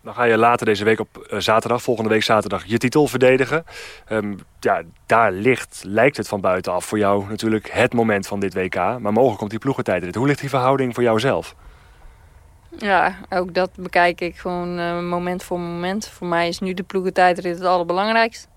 Dan ga je later deze week op eh, zaterdag, volgende week zaterdag, je titel verdedigen. Ehm, ja, daar ligt, lijkt het van buitenaf voor jou natuurlijk het moment van dit WK. Maar mogelijk komt die ploegentijdrit. Hoe ligt die verhouding voor jou zelf?
Ja, ook dat bekijk ik gewoon eh, moment voor moment. Voor mij is nu de ploegentijdrit het allerbelangrijkst.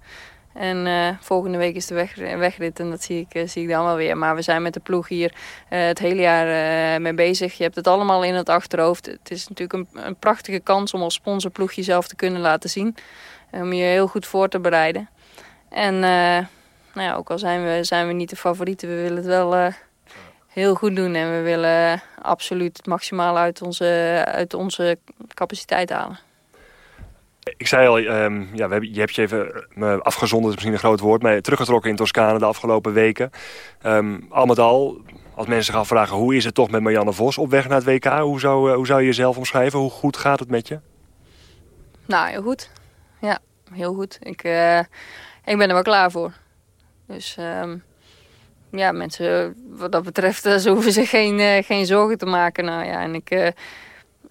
En eh, volgende week is de weg, wegrit en dat zie ik, eh, zie ik dan wel weer. Maar we zijn met de ploeg hier eh, het hele jaar mee bezig. Je hebt het allemaal in het achterhoofd. Het is natuurlijk een, een prachtige kans om als sponsorploeg jezelf te kunnen laten zien. Om je heel goed voor te bereiden. En nou ja, ook al zijn we, zijn we niet de favorieten, we willen het wel heel goed doen. En we willen absoluut het maximale uit onze, uit onze capaciteit halen.
Ik zei al, ehm, ja, we je hebt je even eh, me afgezonderd, is misschien een groot woord, maar teruggetrokken in Toscane de afgelopen weken. Ehm, al met al, als mensen zich afvragen hoe is het toch met Marianne Vos op weg naar het WK, hoe zou, eh, hoe zou je jezelf omschrijven? Hoe goed gaat het met je?
Nou, heel goed. Ja, heel goed. Ik, eh, ik ben er wel klaar voor. Dus ehm, ja, mensen wat dat betreft ze hoeven zich geen, geen zorgen te maken. Nou ja, en ik,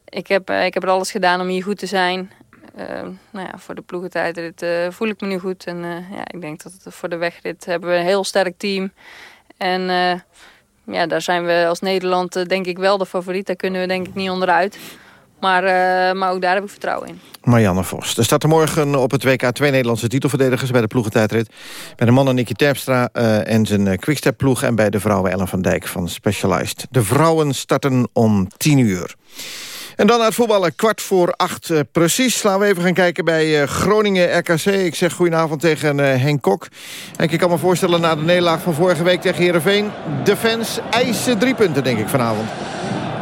ik, heb, ik heb er alles gedaan om hier goed te zijn. Ehm, nou ja, voor de ploegentijdrit eh voel ik me nu goed. En eh, ja, ik denk dat het voor de wegrit hebben we een heel sterk team. En eh, ja, daar zijn we als Nederland denk ik wel de favoriet. Daar kunnen we denk ik niet onderuit. Maar, maar ook daar heb ik vertrouwen in.
Marianne Vos. Er staat morgen op het WK twee Nederlandse titelverdedigers... bij de ploegentijdrit. Bij de mannen Nicky Terpstra en zijn Quickstep-ploeg... en bij de vrouwen Ellen van Dijk van Specialized. De vrouwen starten om 10 uur. En dan het voetballen, kwart voor acht uh, precies. Laten we even gaan kijken bij uh, Groningen RKC. Ik zeg goedenavond tegen uh, Henk Kok. Henk, ik kan me voorstellen na de nederlaag van vorige week tegen Heerenveen... de fans eisen drie punten, denk ik, vanavond.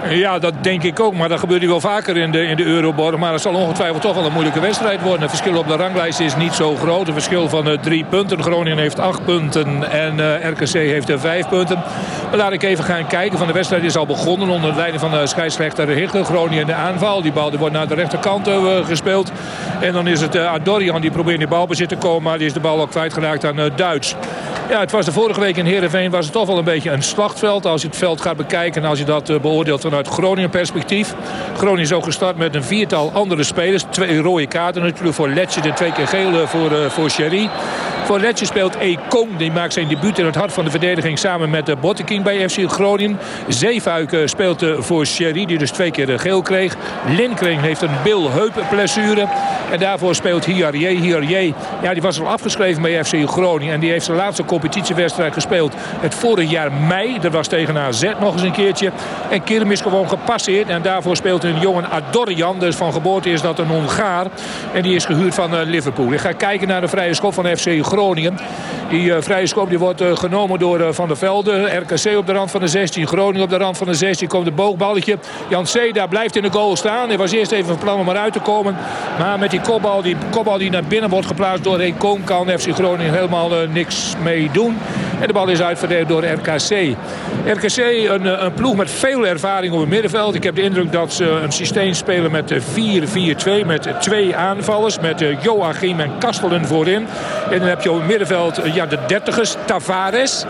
Ja, dat denk ik ook. Maar dat gebeurt nu wel vaker in de, in de Euroborg. Maar het zal ongetwijfeld toch wel een moeilijke wedstrijd worden. Het verschil op de ranglijst is niet zo groot. Een verschil van uh, drie punten. Groningen heeft acht punten en uh, RKC heeft er vijf punten. Maar laat ik even gaan kijken. Van de wedstrijd is al begonnen onder de leiding van scheidsrechter Hichel. Groningen in de aanval. Die bal die wordt naar de rechterkant gespeeld. En dan is het Adorian die probeert in de balbezit te komen. Maar die is de bal ook kwijtgeraakt aan Duits. Ja, het was de vorige week in Heerenveen was het toch wel een beetje een slachtveld. Als je het veld gaat bekijken en als je dat beoordeelt vanuit Groningen perspectief. Groningen is ook gestart met een viertal andere spelers. Twee rode kaarten natuurlijk voor Letje en twee keer geel voor, uh, voor Sherry. Voor Letje speelt Ekong. Die maakt zijn debuut in het hart van de verdediging samen met uh, Botteking bij FC Groningen. Zeefuik speelt voor Sherry die dus twee keer geel kreeg. Linkring heeft een bil-heupblessure. En daarvoor speelt Hiarie. Hiarie ja, die was al afgeschreven bij FC Groningen. En die heeft zijn laatste competitiewedstrijd gespeeld. Het vorig jaar mei. Dat was tegen AZ nog eens een keertje. En Kirm gewoon gepasseerd. En daarvoor speelt een jongen Adorian. Dus van geboorte is dat een Hongaar. En die is gehuurd van uh, Liverpool. Ik ga kijken naar de vrije schop van FC Groningen. Die uh, vrije schop die wordt uh, genomen door Van der Velde. RKC op de rand van de 16. Groningen op de rand van de 16. Komt het boogballetje. Jan Seda blijft in de goal staan. Hij was eerst even van plan om eruit te komen. Maar met die kopbal die, kopbal die naar binnen wordt geplaatst door Ekon... kan FC Groningen helemaal niks mee doen. En de bal is uitverdeeld door RKC. RKC een, een ploeg met veel ervaring op het middenveld. Ik heb de indruk dat ze een systeem spelen met 4-4-2. Met twee aanvallers. Met Joachim en Kastelen voorin. En dan heb je op het middenveld ja, de dertigers. Tavares.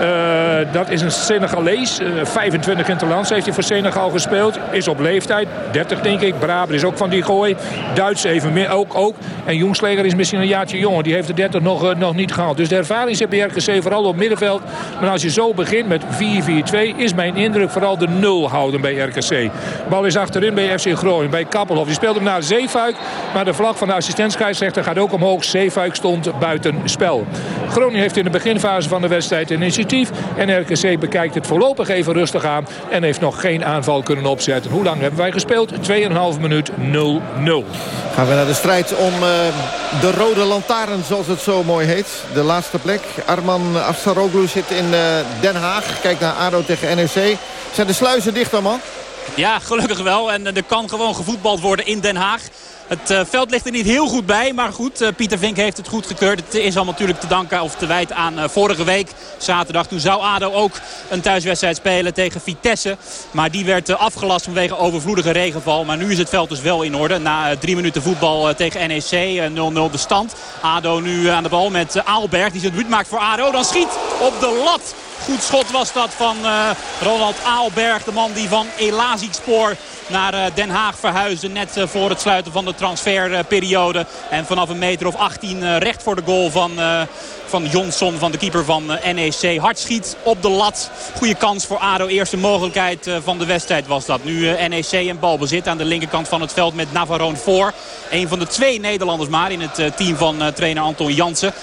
Uh, dat is een Senegalees. Uh, 25 interlands heeft hij voor Senegal gespeeld. Is op leeftijd. 30 denk ik. Braber is ook van die gooi. Duits even meer ook. ook. En Jongsleger is misschien een jaartje jonger. Die heeft de 30 nog, uh, nog niet gehaald. Dus de ervaring zit bij RKC vooral op middenveld. Maar als je zo begint met 4-4-2 is mijn indruk vooral de nul houden bij RKC. Bal is achterin bij FC Groningen. Bij Kappelhof. Die speelt hem naar Zeefuik. Maar de vlag van de assistentscheidsrechter gaat ook omhoog. Zeefuik stond buiten spel. Groningen heeft in de beginfase van de wedstrijd een initiatief. En RKC bekijkt het voorlopig even rustig aan. En heeft nog geen aanval kunnen opzetten. Hoe lang hebben wij gespeeld? 2,5 minuut 0-0.
Gaan we naar de strijd om uh, de rode lantaarn, zoals het zo mooi heet. De laatste plek. Arman Afsaroglu zit in uh, Den Haag. Kijkt naar ADO tegen NEC. Zijn de sluizen dicht man?
Ja, gelukkig wel. En er kan gewoon gevoetbald worden in Den Haag. Het uh, veld ligt er niet heel goed bij. Maar goed, uh, Pieter Vink heeft het goed gekeurd. Het is allemaal natuurlijk te danken of te wijten aan uh, vorige week. Zaterdag toen zou ADO ook een thuiswedstrijd spelen tegen Vitesse. Maar die werd afgelast vanwege overvloedige regenval. Maar nu is het veld dus wel in orde. Na drie minuten voetbal tegen NEC. 0-0 de stand. ADO nu aan de bal met Aalberg. Die zijn debuut maakt voor ADO. Dan schiet op de lat. Goed schot was dat van uh, Ronald Aalberg. De man die van Elaziekspoor naar uh, Den Haag verhuisde. Net uh, voor het sluiten van de transferperiode. En vanaf een meter of 18 recht voor de goal van, van Johnson. Van de keeper van NEC. Hard schiet op de lat. Goede kans voor ADO. Eerste mogelijkheid van de wedstrijd was dat. Nu NEC een balbezit aan de linkerkant van het veld met Navarone voor. Een van de twee Nederlanders maar in het team van trainer Anton Jansen.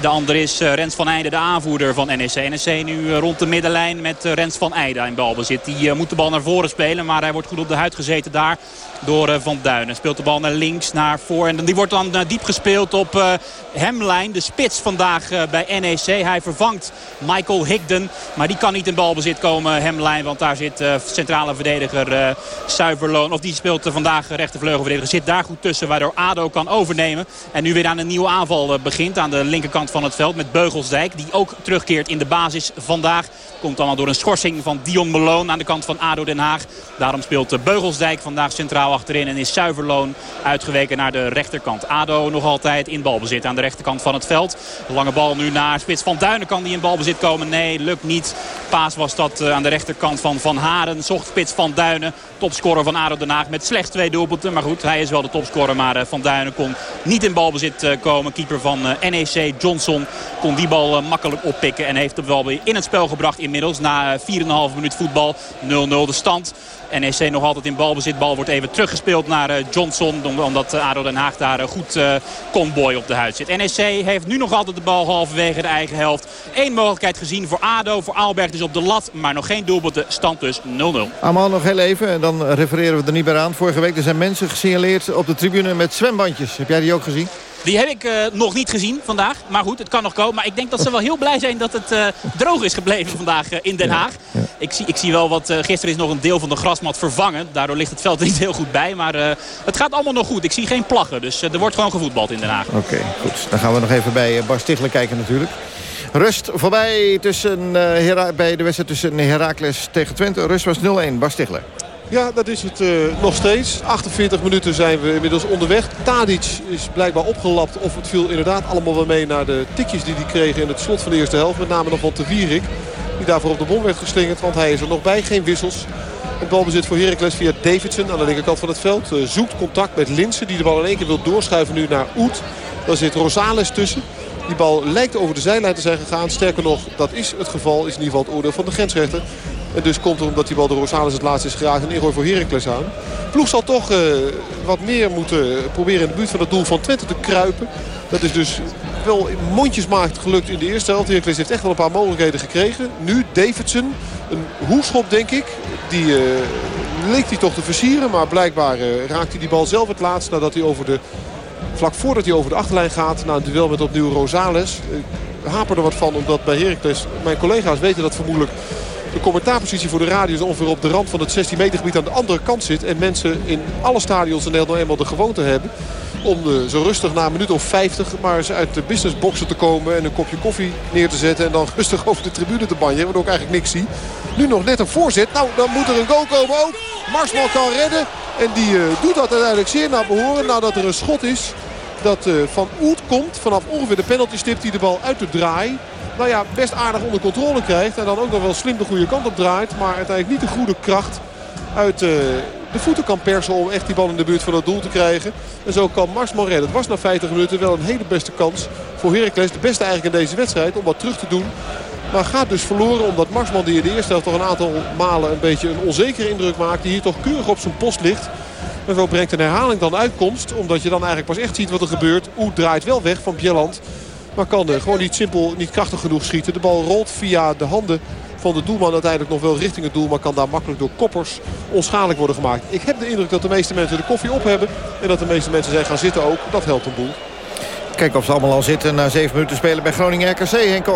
De andere is uh, Rens van Eijden, de aanvoerder van NEC. NEC nu uh, rond de middenlijn met uh, Rens van Eijden in balbezit. Die moet de bal naar voren spelen, maar hij wordt goed op de huid gezeten daar door Van Duinen. Speelt de bal naar links, naar voor. En die wordt dan diep gespeeld op Hemlijn, de spits vandaag bij NEC. Hij vervangt Michael Higden, maar die kan niet in balbezit komen, Hemlijn. Want daar zit centrale verdediger Suiverloon. Of die speelt vandaag rechtervleugelverdediger. Zit daar goed tussen, waardoor ADO kan overnemen. En nu weer aan een nieuwe aanval begint aan de linkerkant van het veld met Beugelsdijk. Die ook terugkeert in de basis vandaag. Komt allemaal door een schorsing van Dion Meloon aan de kant van ADO Den Haag. Daarom speelt Beugelsdijk vandaag centraal achterin. En is Zuiverloon uitgeweken naar de rechterkant. ADO nog altijd in balbezit aan de rechterkant van het veld. Lange bal nu naar Spits van Duinen. Kan die in balbezit komen? Nee, lukt niet. Paas was dat aan de rechterkant van Van Haren. Zocht Spits van Duinen. Topscorer van ADO Den Haag met slechts twee doelpunten. Maar goed, hij is wel de topscorer. Maar Van Duinen kon niet in balbezit komen. Keeper van NEC, Johnson, kon die bal makkelijk oppikken. En heeft hem wel weer in het spel gebracht inmiddels. Na 4,5 minuut voetbal 0-0 de stand. NEC nog altijd in balbezit. Bal wordt even teruggespeeld naar eh, Johnson. om- Omdat eh, ADO Den Haag daar eh, goed eh kon boy op de huid zit. NEC heeft nu nog altijd de bal halverwege de eigen helft. Eén mogelijkheid gezien voor ADO. Voor Aalberg dus op de lat. Maar nog geen doelpunt. De stand dus 0-0.
Amal, nog heel even, en dan refereren we er niet meer aan. Vorige week zijn mensen gesignaleerd op de tribune met zwembandjes. Heb jij die ook gezien?
Die heb ik eh, nog niet gezien vandaag. Maar goed, het kan nog komen. Maar ik denk dat ze wel heel blij zijn dat het eh, droog is gebleven vandaag eh, in Den Haag. Ik, zie, ik zie wel wat... gisteren is nog een deel van de grasmat vervangen. Daardoor ligt het veld er niet heel goed bij. Maar het gaat allemaal nog goed. Ik zie geen plaggen. Dus er wordt gewoon gevoetbald in Den Haag.
Oké, goed. Dan gaan we nog even bij Bas Stigler kijken natuurlijk. Rust voorbij tussen, bij de wedstrijd tussen Heracles tegen Twente. Rust was 0-1. Bas Stigler.
Ja, dat is het eh, nog steeds. 48 minuten zijn we inmiddels onderweg. Tadic is blijkbaar opgelapt. Of het viel inderdaad allemaal wel mee naar de tikjes die hij kreeg in het slot van de eerste helft. Met name nog van Tewierik. Die daarvoor op de bom werd geslingerd. Want hij is er nog bij. Geen wissels. Het balbezit voor Heracles via Davidson aan de linkerkant van het veld. Eh, zoekt contact met Linsen die de bal in één keer wil doorschuiven nu naar Oet. Daar zit Rosales tussen. Die bal lijkt over de zijlijn te zijn gegaan. Sterker nog, dat is het geval. Is in ieder geval het oordeel van de grensrechter. En dus komt er omdat die bal de Rosales het laatst is geraakt een ingooi voor Heracles aan. Ploeg zal toch eh, wat meer moeten proberen in de buurt van het doel van Twente te kruipen. Dat is dus wel mondjesmaakt gelukt in de eerste helft. Heracles heeft echt wel een paar mogelijkheden gekregen. Nu Davidson, een hoekschop denk ik. Die eh, leek hij toch te versieren. Maar blijkbaar eh, raakt hij die bal zelf het laatst nadat hij over de vlak voordat hij over de achterlijn gaat. Na een duel met opnieuw Rosales. Haper er wat van omdat bij Heracles... Mijn collega's weten dat vermoedelijk... De commentaarpositie voor de radio is ongeveer op de rand van het 16 meter gebied aan de andere kant zit. En mensen in alle stadions in Nederland eenmaal de gewoonte hebben. Om eh, zo rustig na een minuut of 50 maar eens uit de businessboxen te komen. En een kopje koffie neer te zetten. En dan rustig over de tribune te banjeren. Waardoor ik eigenlijk niks zie. Nu nog net een voorzet. Nou, dan moet er een goal komen ook. Marsman kan redden. En die eh, doet dat uiteindelijk zeer naar behoren. Nadat er een schot is dat eh, Van Oet komt. Vanaf ongeveer de penalty stipt hij de bal uit de draai. Nou ja, best aardig onder controle krijgt. En dan ook nog wel slim de goede kant op draait. Maar uiteindelijk niet de goede kracht uit eh, de voeten kan persen om echt die bal in de buurt van het doel te krijgen. En zo kan Marsman redden. Het was na 50 minuten wel een hele beste kans voor Heracles. De beste eigenlijk in deze wedstrijd om wat terug te doen. Maar gaat dus verloren omdat Marsman die in de eerste helft toch een aantal malen een beetje een onzekere indruk maakt. Die hier toch keurig op zijn post ligt. En zo brengt een herhaling dan uitkomst. Omdat je dan eigenlijk pas echt ziet wat er gebeurt. Oet draait wel weg van Bjelland. Maar kan er gewoon niet simpel, niet krachtig genoeg schieten. De bal rolt via de handen van de doelman uiteindelijk nog wel richting het doel. Maar kan daar makkelijk door koppers onschadelijk worden gemaakt. Ik heb de indruk dat de meeste mensen de koffie op hebben. En dat de meeste mensen zijn gaan zitten ook. Dat helpt een boel.
Kijk of ze allemaal al zitten na 7 minuten spelen bij Groningen RKC, Henk.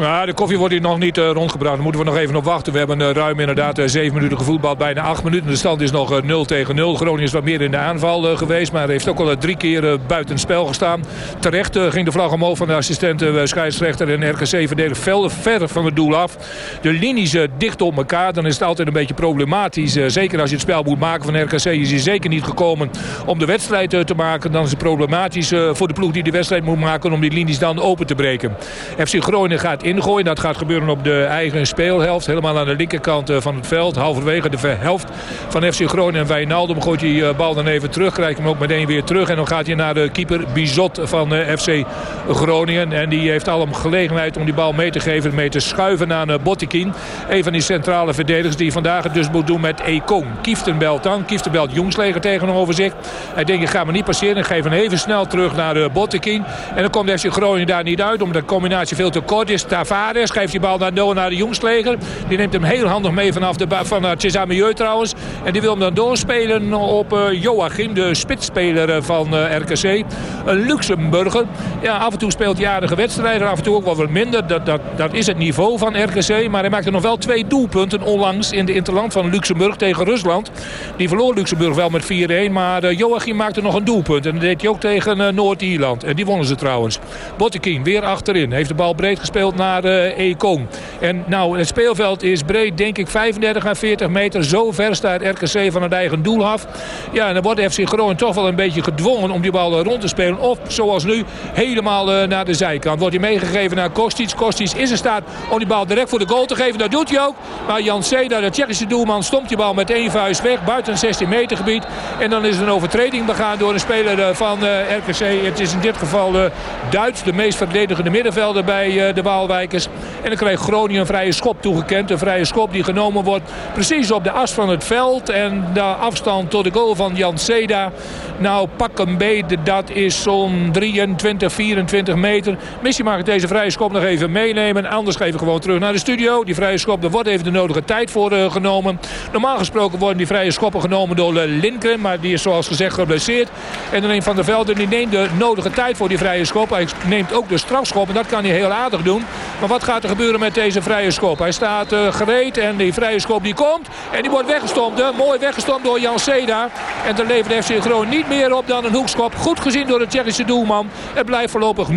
Ja, de koffie wordt hier nog niet eh, rondgebracht. Daar moeten we nog even op wachten. We hebben eh, ruim inderdaad eh, 7 minuten gevoetbald. Bijna 8 minuten. De stand is nog eh, 0 tegen 0. Groningen is wat meer in de aanval geweest. Maar heeft ook al drie keer buiten spel gestaan. Terecht ging de vlag omhoog van de assistent scheidsrechter. En RKC verdedigt veel ver van het doel af. De linies dicht op elkaar. Dan is het altijd een beetje problematisch. Zeker als je het spel moet maken van RKC. Is hij zeker niet gekomen om de wedstrijd te maken. Dan is het problematisch voor de ploeg die de wedstrijd moet maken. Om die linies dan open te breken. FC Groningen gaat ingooien. Dat gaat gebeuren op de eigen speelhelft. Helemaal aan de linkerkant eh, van het veld. Halverwege de helft van FC Groningen. En Wijnaldum gooit die eh, bal dan even terug. Krijgt hem ook meteen weer terug. En dan gaat hij naar de keeper Bizot van eh, FC Groningen. En die heeft al een gelegenheid om die bal mee te geven. Mee te schuiven aan eh, Bottekin. Een van die centrale verdedigers die vandaag het dus moet doen met Ekong. Kieftenbelt dan. Kieftenbelt Jongslager tegenover zich. Hij denkt ik ga me niet passeren. Ik geef hem even snel terug naar de Bottekin. En dan komt FC Groningen daar niet uit. Omdat de combinatie veel te kort is. Tavares geeft die bal naar Noah naar de Jongslager. Die neemt hem heel handig mee vanaf de van uh, Cesamieu trouwens. En die wil hem dan doorspelen op eh, Joachim. De spitsspeler eh, van eh, RKC. Een Luxemburger. Ja, af en toe speelt hij aardige wedstrijden. Af en toe ook wel wat minder. Dat, dat, dat is het niveau van RKC. Maar hij maakte nog wel twee doelpunten onlangs in de interland van Luxemburg tegen Rusland. Die verloor Luxemburg wel met 4-1. Maar eh, Joachim maakte nog een doelpunt. En dat deed hij ook tegen eh, Noord-Ierland. En die wonnen ze trouwens. Bottekin weer achterin. Heeft de bal breed gespeeld naar eh Ekong. En nou, het speelveld is breed, denk ik, 35 à 40 meter. Zo ver staat RKC van het eigen doel af. Ja, en dan wordt FC Groningen toch wel een beetje gedwongen om die bal eh, rond te spelen. Of, zoals nu, helemaal eh, naar de zijkant. Wordt hij meegegeven naar Kostic. Kostic is in staat om die bal direct voor de goal te geven. Dat doet hij ook. Maar Jan Seda, de Tsjechische doelman, stompt die bal met één vuist weg. Buiten het 16 meter gebied. En dan is er een overtreding begaan door een speler van RKC. Het is in dit geval eh, Duits, de meest verdedigende middenvelder bij eh, En dan krijgt Groningen een vrije schop toegekend. Een vrije schop die genomen wordt precies op de as van het veld. En de afstand tot de goal van Jan Seda. Nou, pak een beet, dat is zo'n 23, 24 meter. Misschien mag ik deze vrije schop nog even meenemen. Anders geef ik gewoon terug naar de studio. Die vrije schop, er wordt even de nodige tijd voor uh, genomen. Normaal gesproken worden die vrije schoppen genomen door uh, Lindgren. Maar die is zoals gezegd geblesseerd. En dan een van der Velden die neemt de nodige tijd voor die vrije schop. Hij neemt ook de strafschop en dat kan hij heel aardig doen. Maar wat gaat er gebeuren met deze vrije schop? Hij staat uh, gereed en die vrije schop die komt. En die wordt weggestompt. Mooi weggestompt door Jan Seda. En dan levert FC Groningen niet meer op dan een hoekschop. Goed gezien door de Tsjechische doelman. Het blijft voorlopig 0-0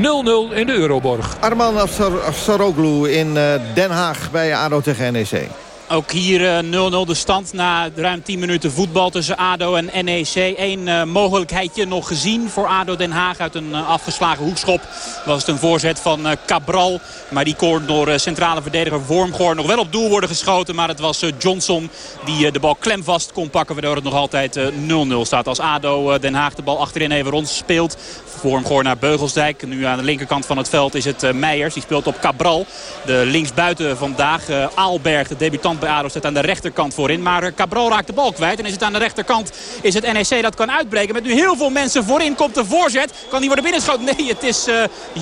in de Euroborg.
Arman Afsaroglu in uh, Den Haag bij ADO tegen NEC.
Ook hier 0-0 uh, de stand na ruim 10 minuten voetbal tussen ADO en NEC. Eén uh, mogelijkheidje nog gezien voor ADO Den Haag uit een uh, afgeslagen hoekschop. Was het een voorzet van Cabral. Maar die kon door centrale verdediger Wormgoor nog wel op doel worden geschoten. Maar het was Johnson die de bal klemvast kon pakken. Waardoor het nog altijd 0-0 staat. Als ADO Den Haag de bal achterin even rond speelt. Vormgoor naar Beugelsdijk. Nu aan de linkerkant van het veld is het Meijers. Die speelt op Cabral. De linksbuiten vandaag. Aalberg, de debutant bij ADO staat aan de rechterkant voorin. Maar Cabral raakt de bal kwijt. En is het aan de rechterkant is het NEC dat kan uitbreken. Met nu heel veel mensen voorin komt de voorzet. Kan die worden binnenschoten? Nee, het is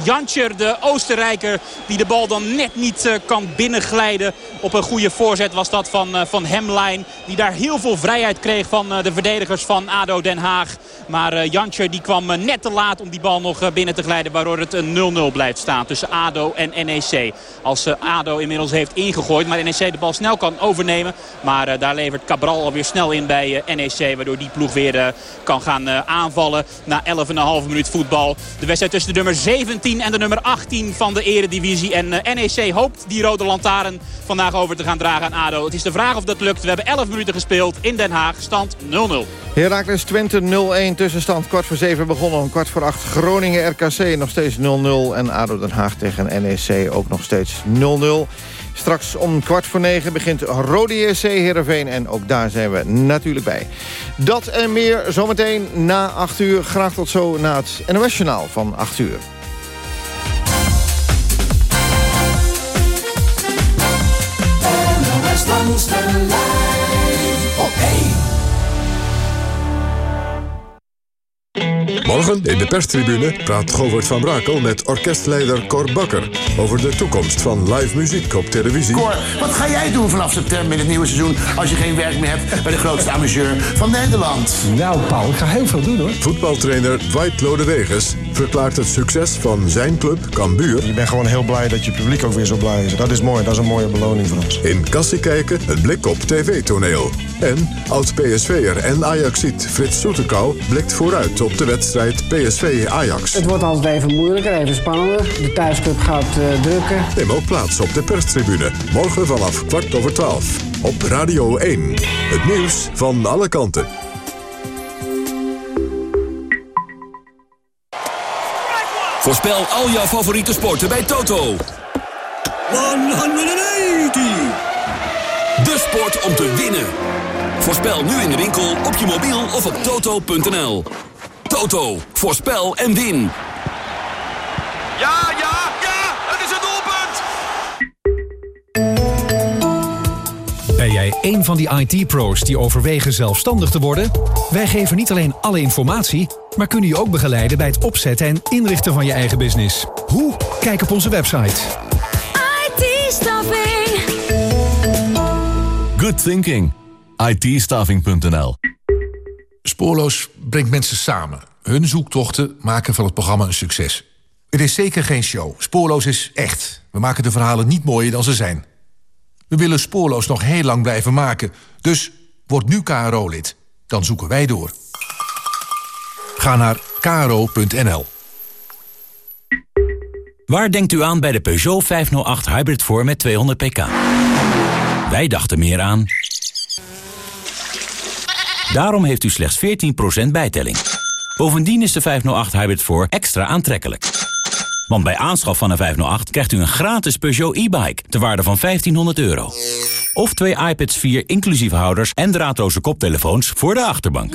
Jantjer, de Oostenrijker, die de bal dan net niet kan binnenglijden. Op een goede voorzet was dat van, van Hemlijn. Die daar heel veel vrijheid kreeg van de verdedigers van ADO Den Haag. Maar Jantjer die kwam net te laat die bal nog binnen te glijden. Waardoor het een 0-0 blijft staan tussen ADO en NEC. Als ADO inmiddels heeft ingegooid. Maar NEC de bal snel kan overnemen. Maar uh, daar levert Cabral alweer snel in bij NEC. Waardoor die ploeg weer kan gaan aanvallen na 11,5 minuut voetbal. De wedstrijd tussen de nummer 17 en de nummer 18 van de eredivisie. En NEC hoopt die rode lantaarn vandaag over te gaan dragen aan ADO. Het is de vraag of dat lukt. We hebben 11 minuten gespeeld in Den Haag. Stand 0-0.
Herakles Twente 0-1 tussenstand. Kwart voor 7 begonnen. Om kwart voor 8 Groningen RKC nog steeds 0-0. En ADO Den Haag tegen NEC ook nog steeds 0-0. Straks om kwart voor negen begint Rode JC Heerenveen. En ook daar zijn we natuurlijk bij. Dat en meer zometeen na 8 uur. Graag tot zo na het NOS Journaal van 8 uur.
Morgen in de perstribune praat Govert van Brakel met orkestleider Cor Bakker... over de toekomst van live muziek op televisie.
Cor, wat ga jij doen vanaf september in het nieuwe seizoen... als je geen werk meer hebt bij de grootste amuseur van Nederland?
Nou, Paul, ik ga heel veel doen, hoor.
Voetbaltrainer Dwight Lodeweges verklaart het succes van zijn club Cambuur...
Je bent gewoon heel blij dat je publiek ook weer zo blij is. Dat is mooi, dat is een mooie beloning voor ons.
In Kassie kijken, een blik op tv-toneel. En oud-PSV'er en Ajaxiet Frits Soetekau blikt vooruit op de wedstrijd PSV-Ajax.
Het wordt altijd even moeilijker, even spannender. De thuisclub gaat uh, drukken.
Neem ook plaats op de perstribune. Morgen vanaf kwart over twaalf. Op Radio 1. Het nieuws van alle kanten.
Voorspel al jouw favoriete sporten bij Toto. 180! De sport om te winnen. Voorspel nu in de winkel, op je mobiel of op toto.nl. Toto, voorspel en win.
Ja, ja, ja, het is een doelpunt!
Ben jij een van die IT-pro's die overwegen zelfstandig te worden? Wij geven niet alleen alle informatie, maar kunnen je ook begeleiden bij het opzetten en inrichten van je eigen business. Hoe? Kijk op onze website.
IT-staffing.
Good thinking. IT-staffing.nl
Spoorloos brengt mensen samen. Hun zoektochten maken van het programma een succes. Het is zeker geen show. Spoorloos is echt. We maken de verhalen niet mooier dan ze zijn. We willen Spoorloos nog heel lang blijven maken. Dus word nu KRO-lid. Dan zoeken wij door. Ga naar kro.nl.
Waar denkt u aan bij de Peugeot 508 Hybrid voor met 200 pk? Wij dachten meer aan... Daarom heeft u slechts 14% bijtelling. Bovendien is de 508 Hybrid 4 extra aantrekkelijk. Want bij aanschaf van een 508 krijgt u een gratis Peugeot e-bike... ter waarde van 1500 euro. Of twee iPads 4 inclusief houders en draadloze koptelefoons voor de achterbank.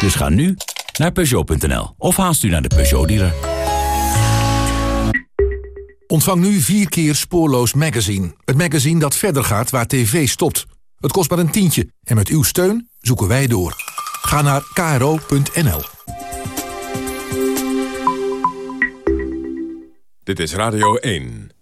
Dus ga nu naar Peugeot.nl of haast u naar de Peugeot-dealer.
Ontvang nu vier keer Spoorloos Magazine. Het magazine dat verder gaat waar tv stopt. Het kost maar een tientje en met uw steun zoeken wij door. Ga naar kro.nl.
Dit is Radio 1.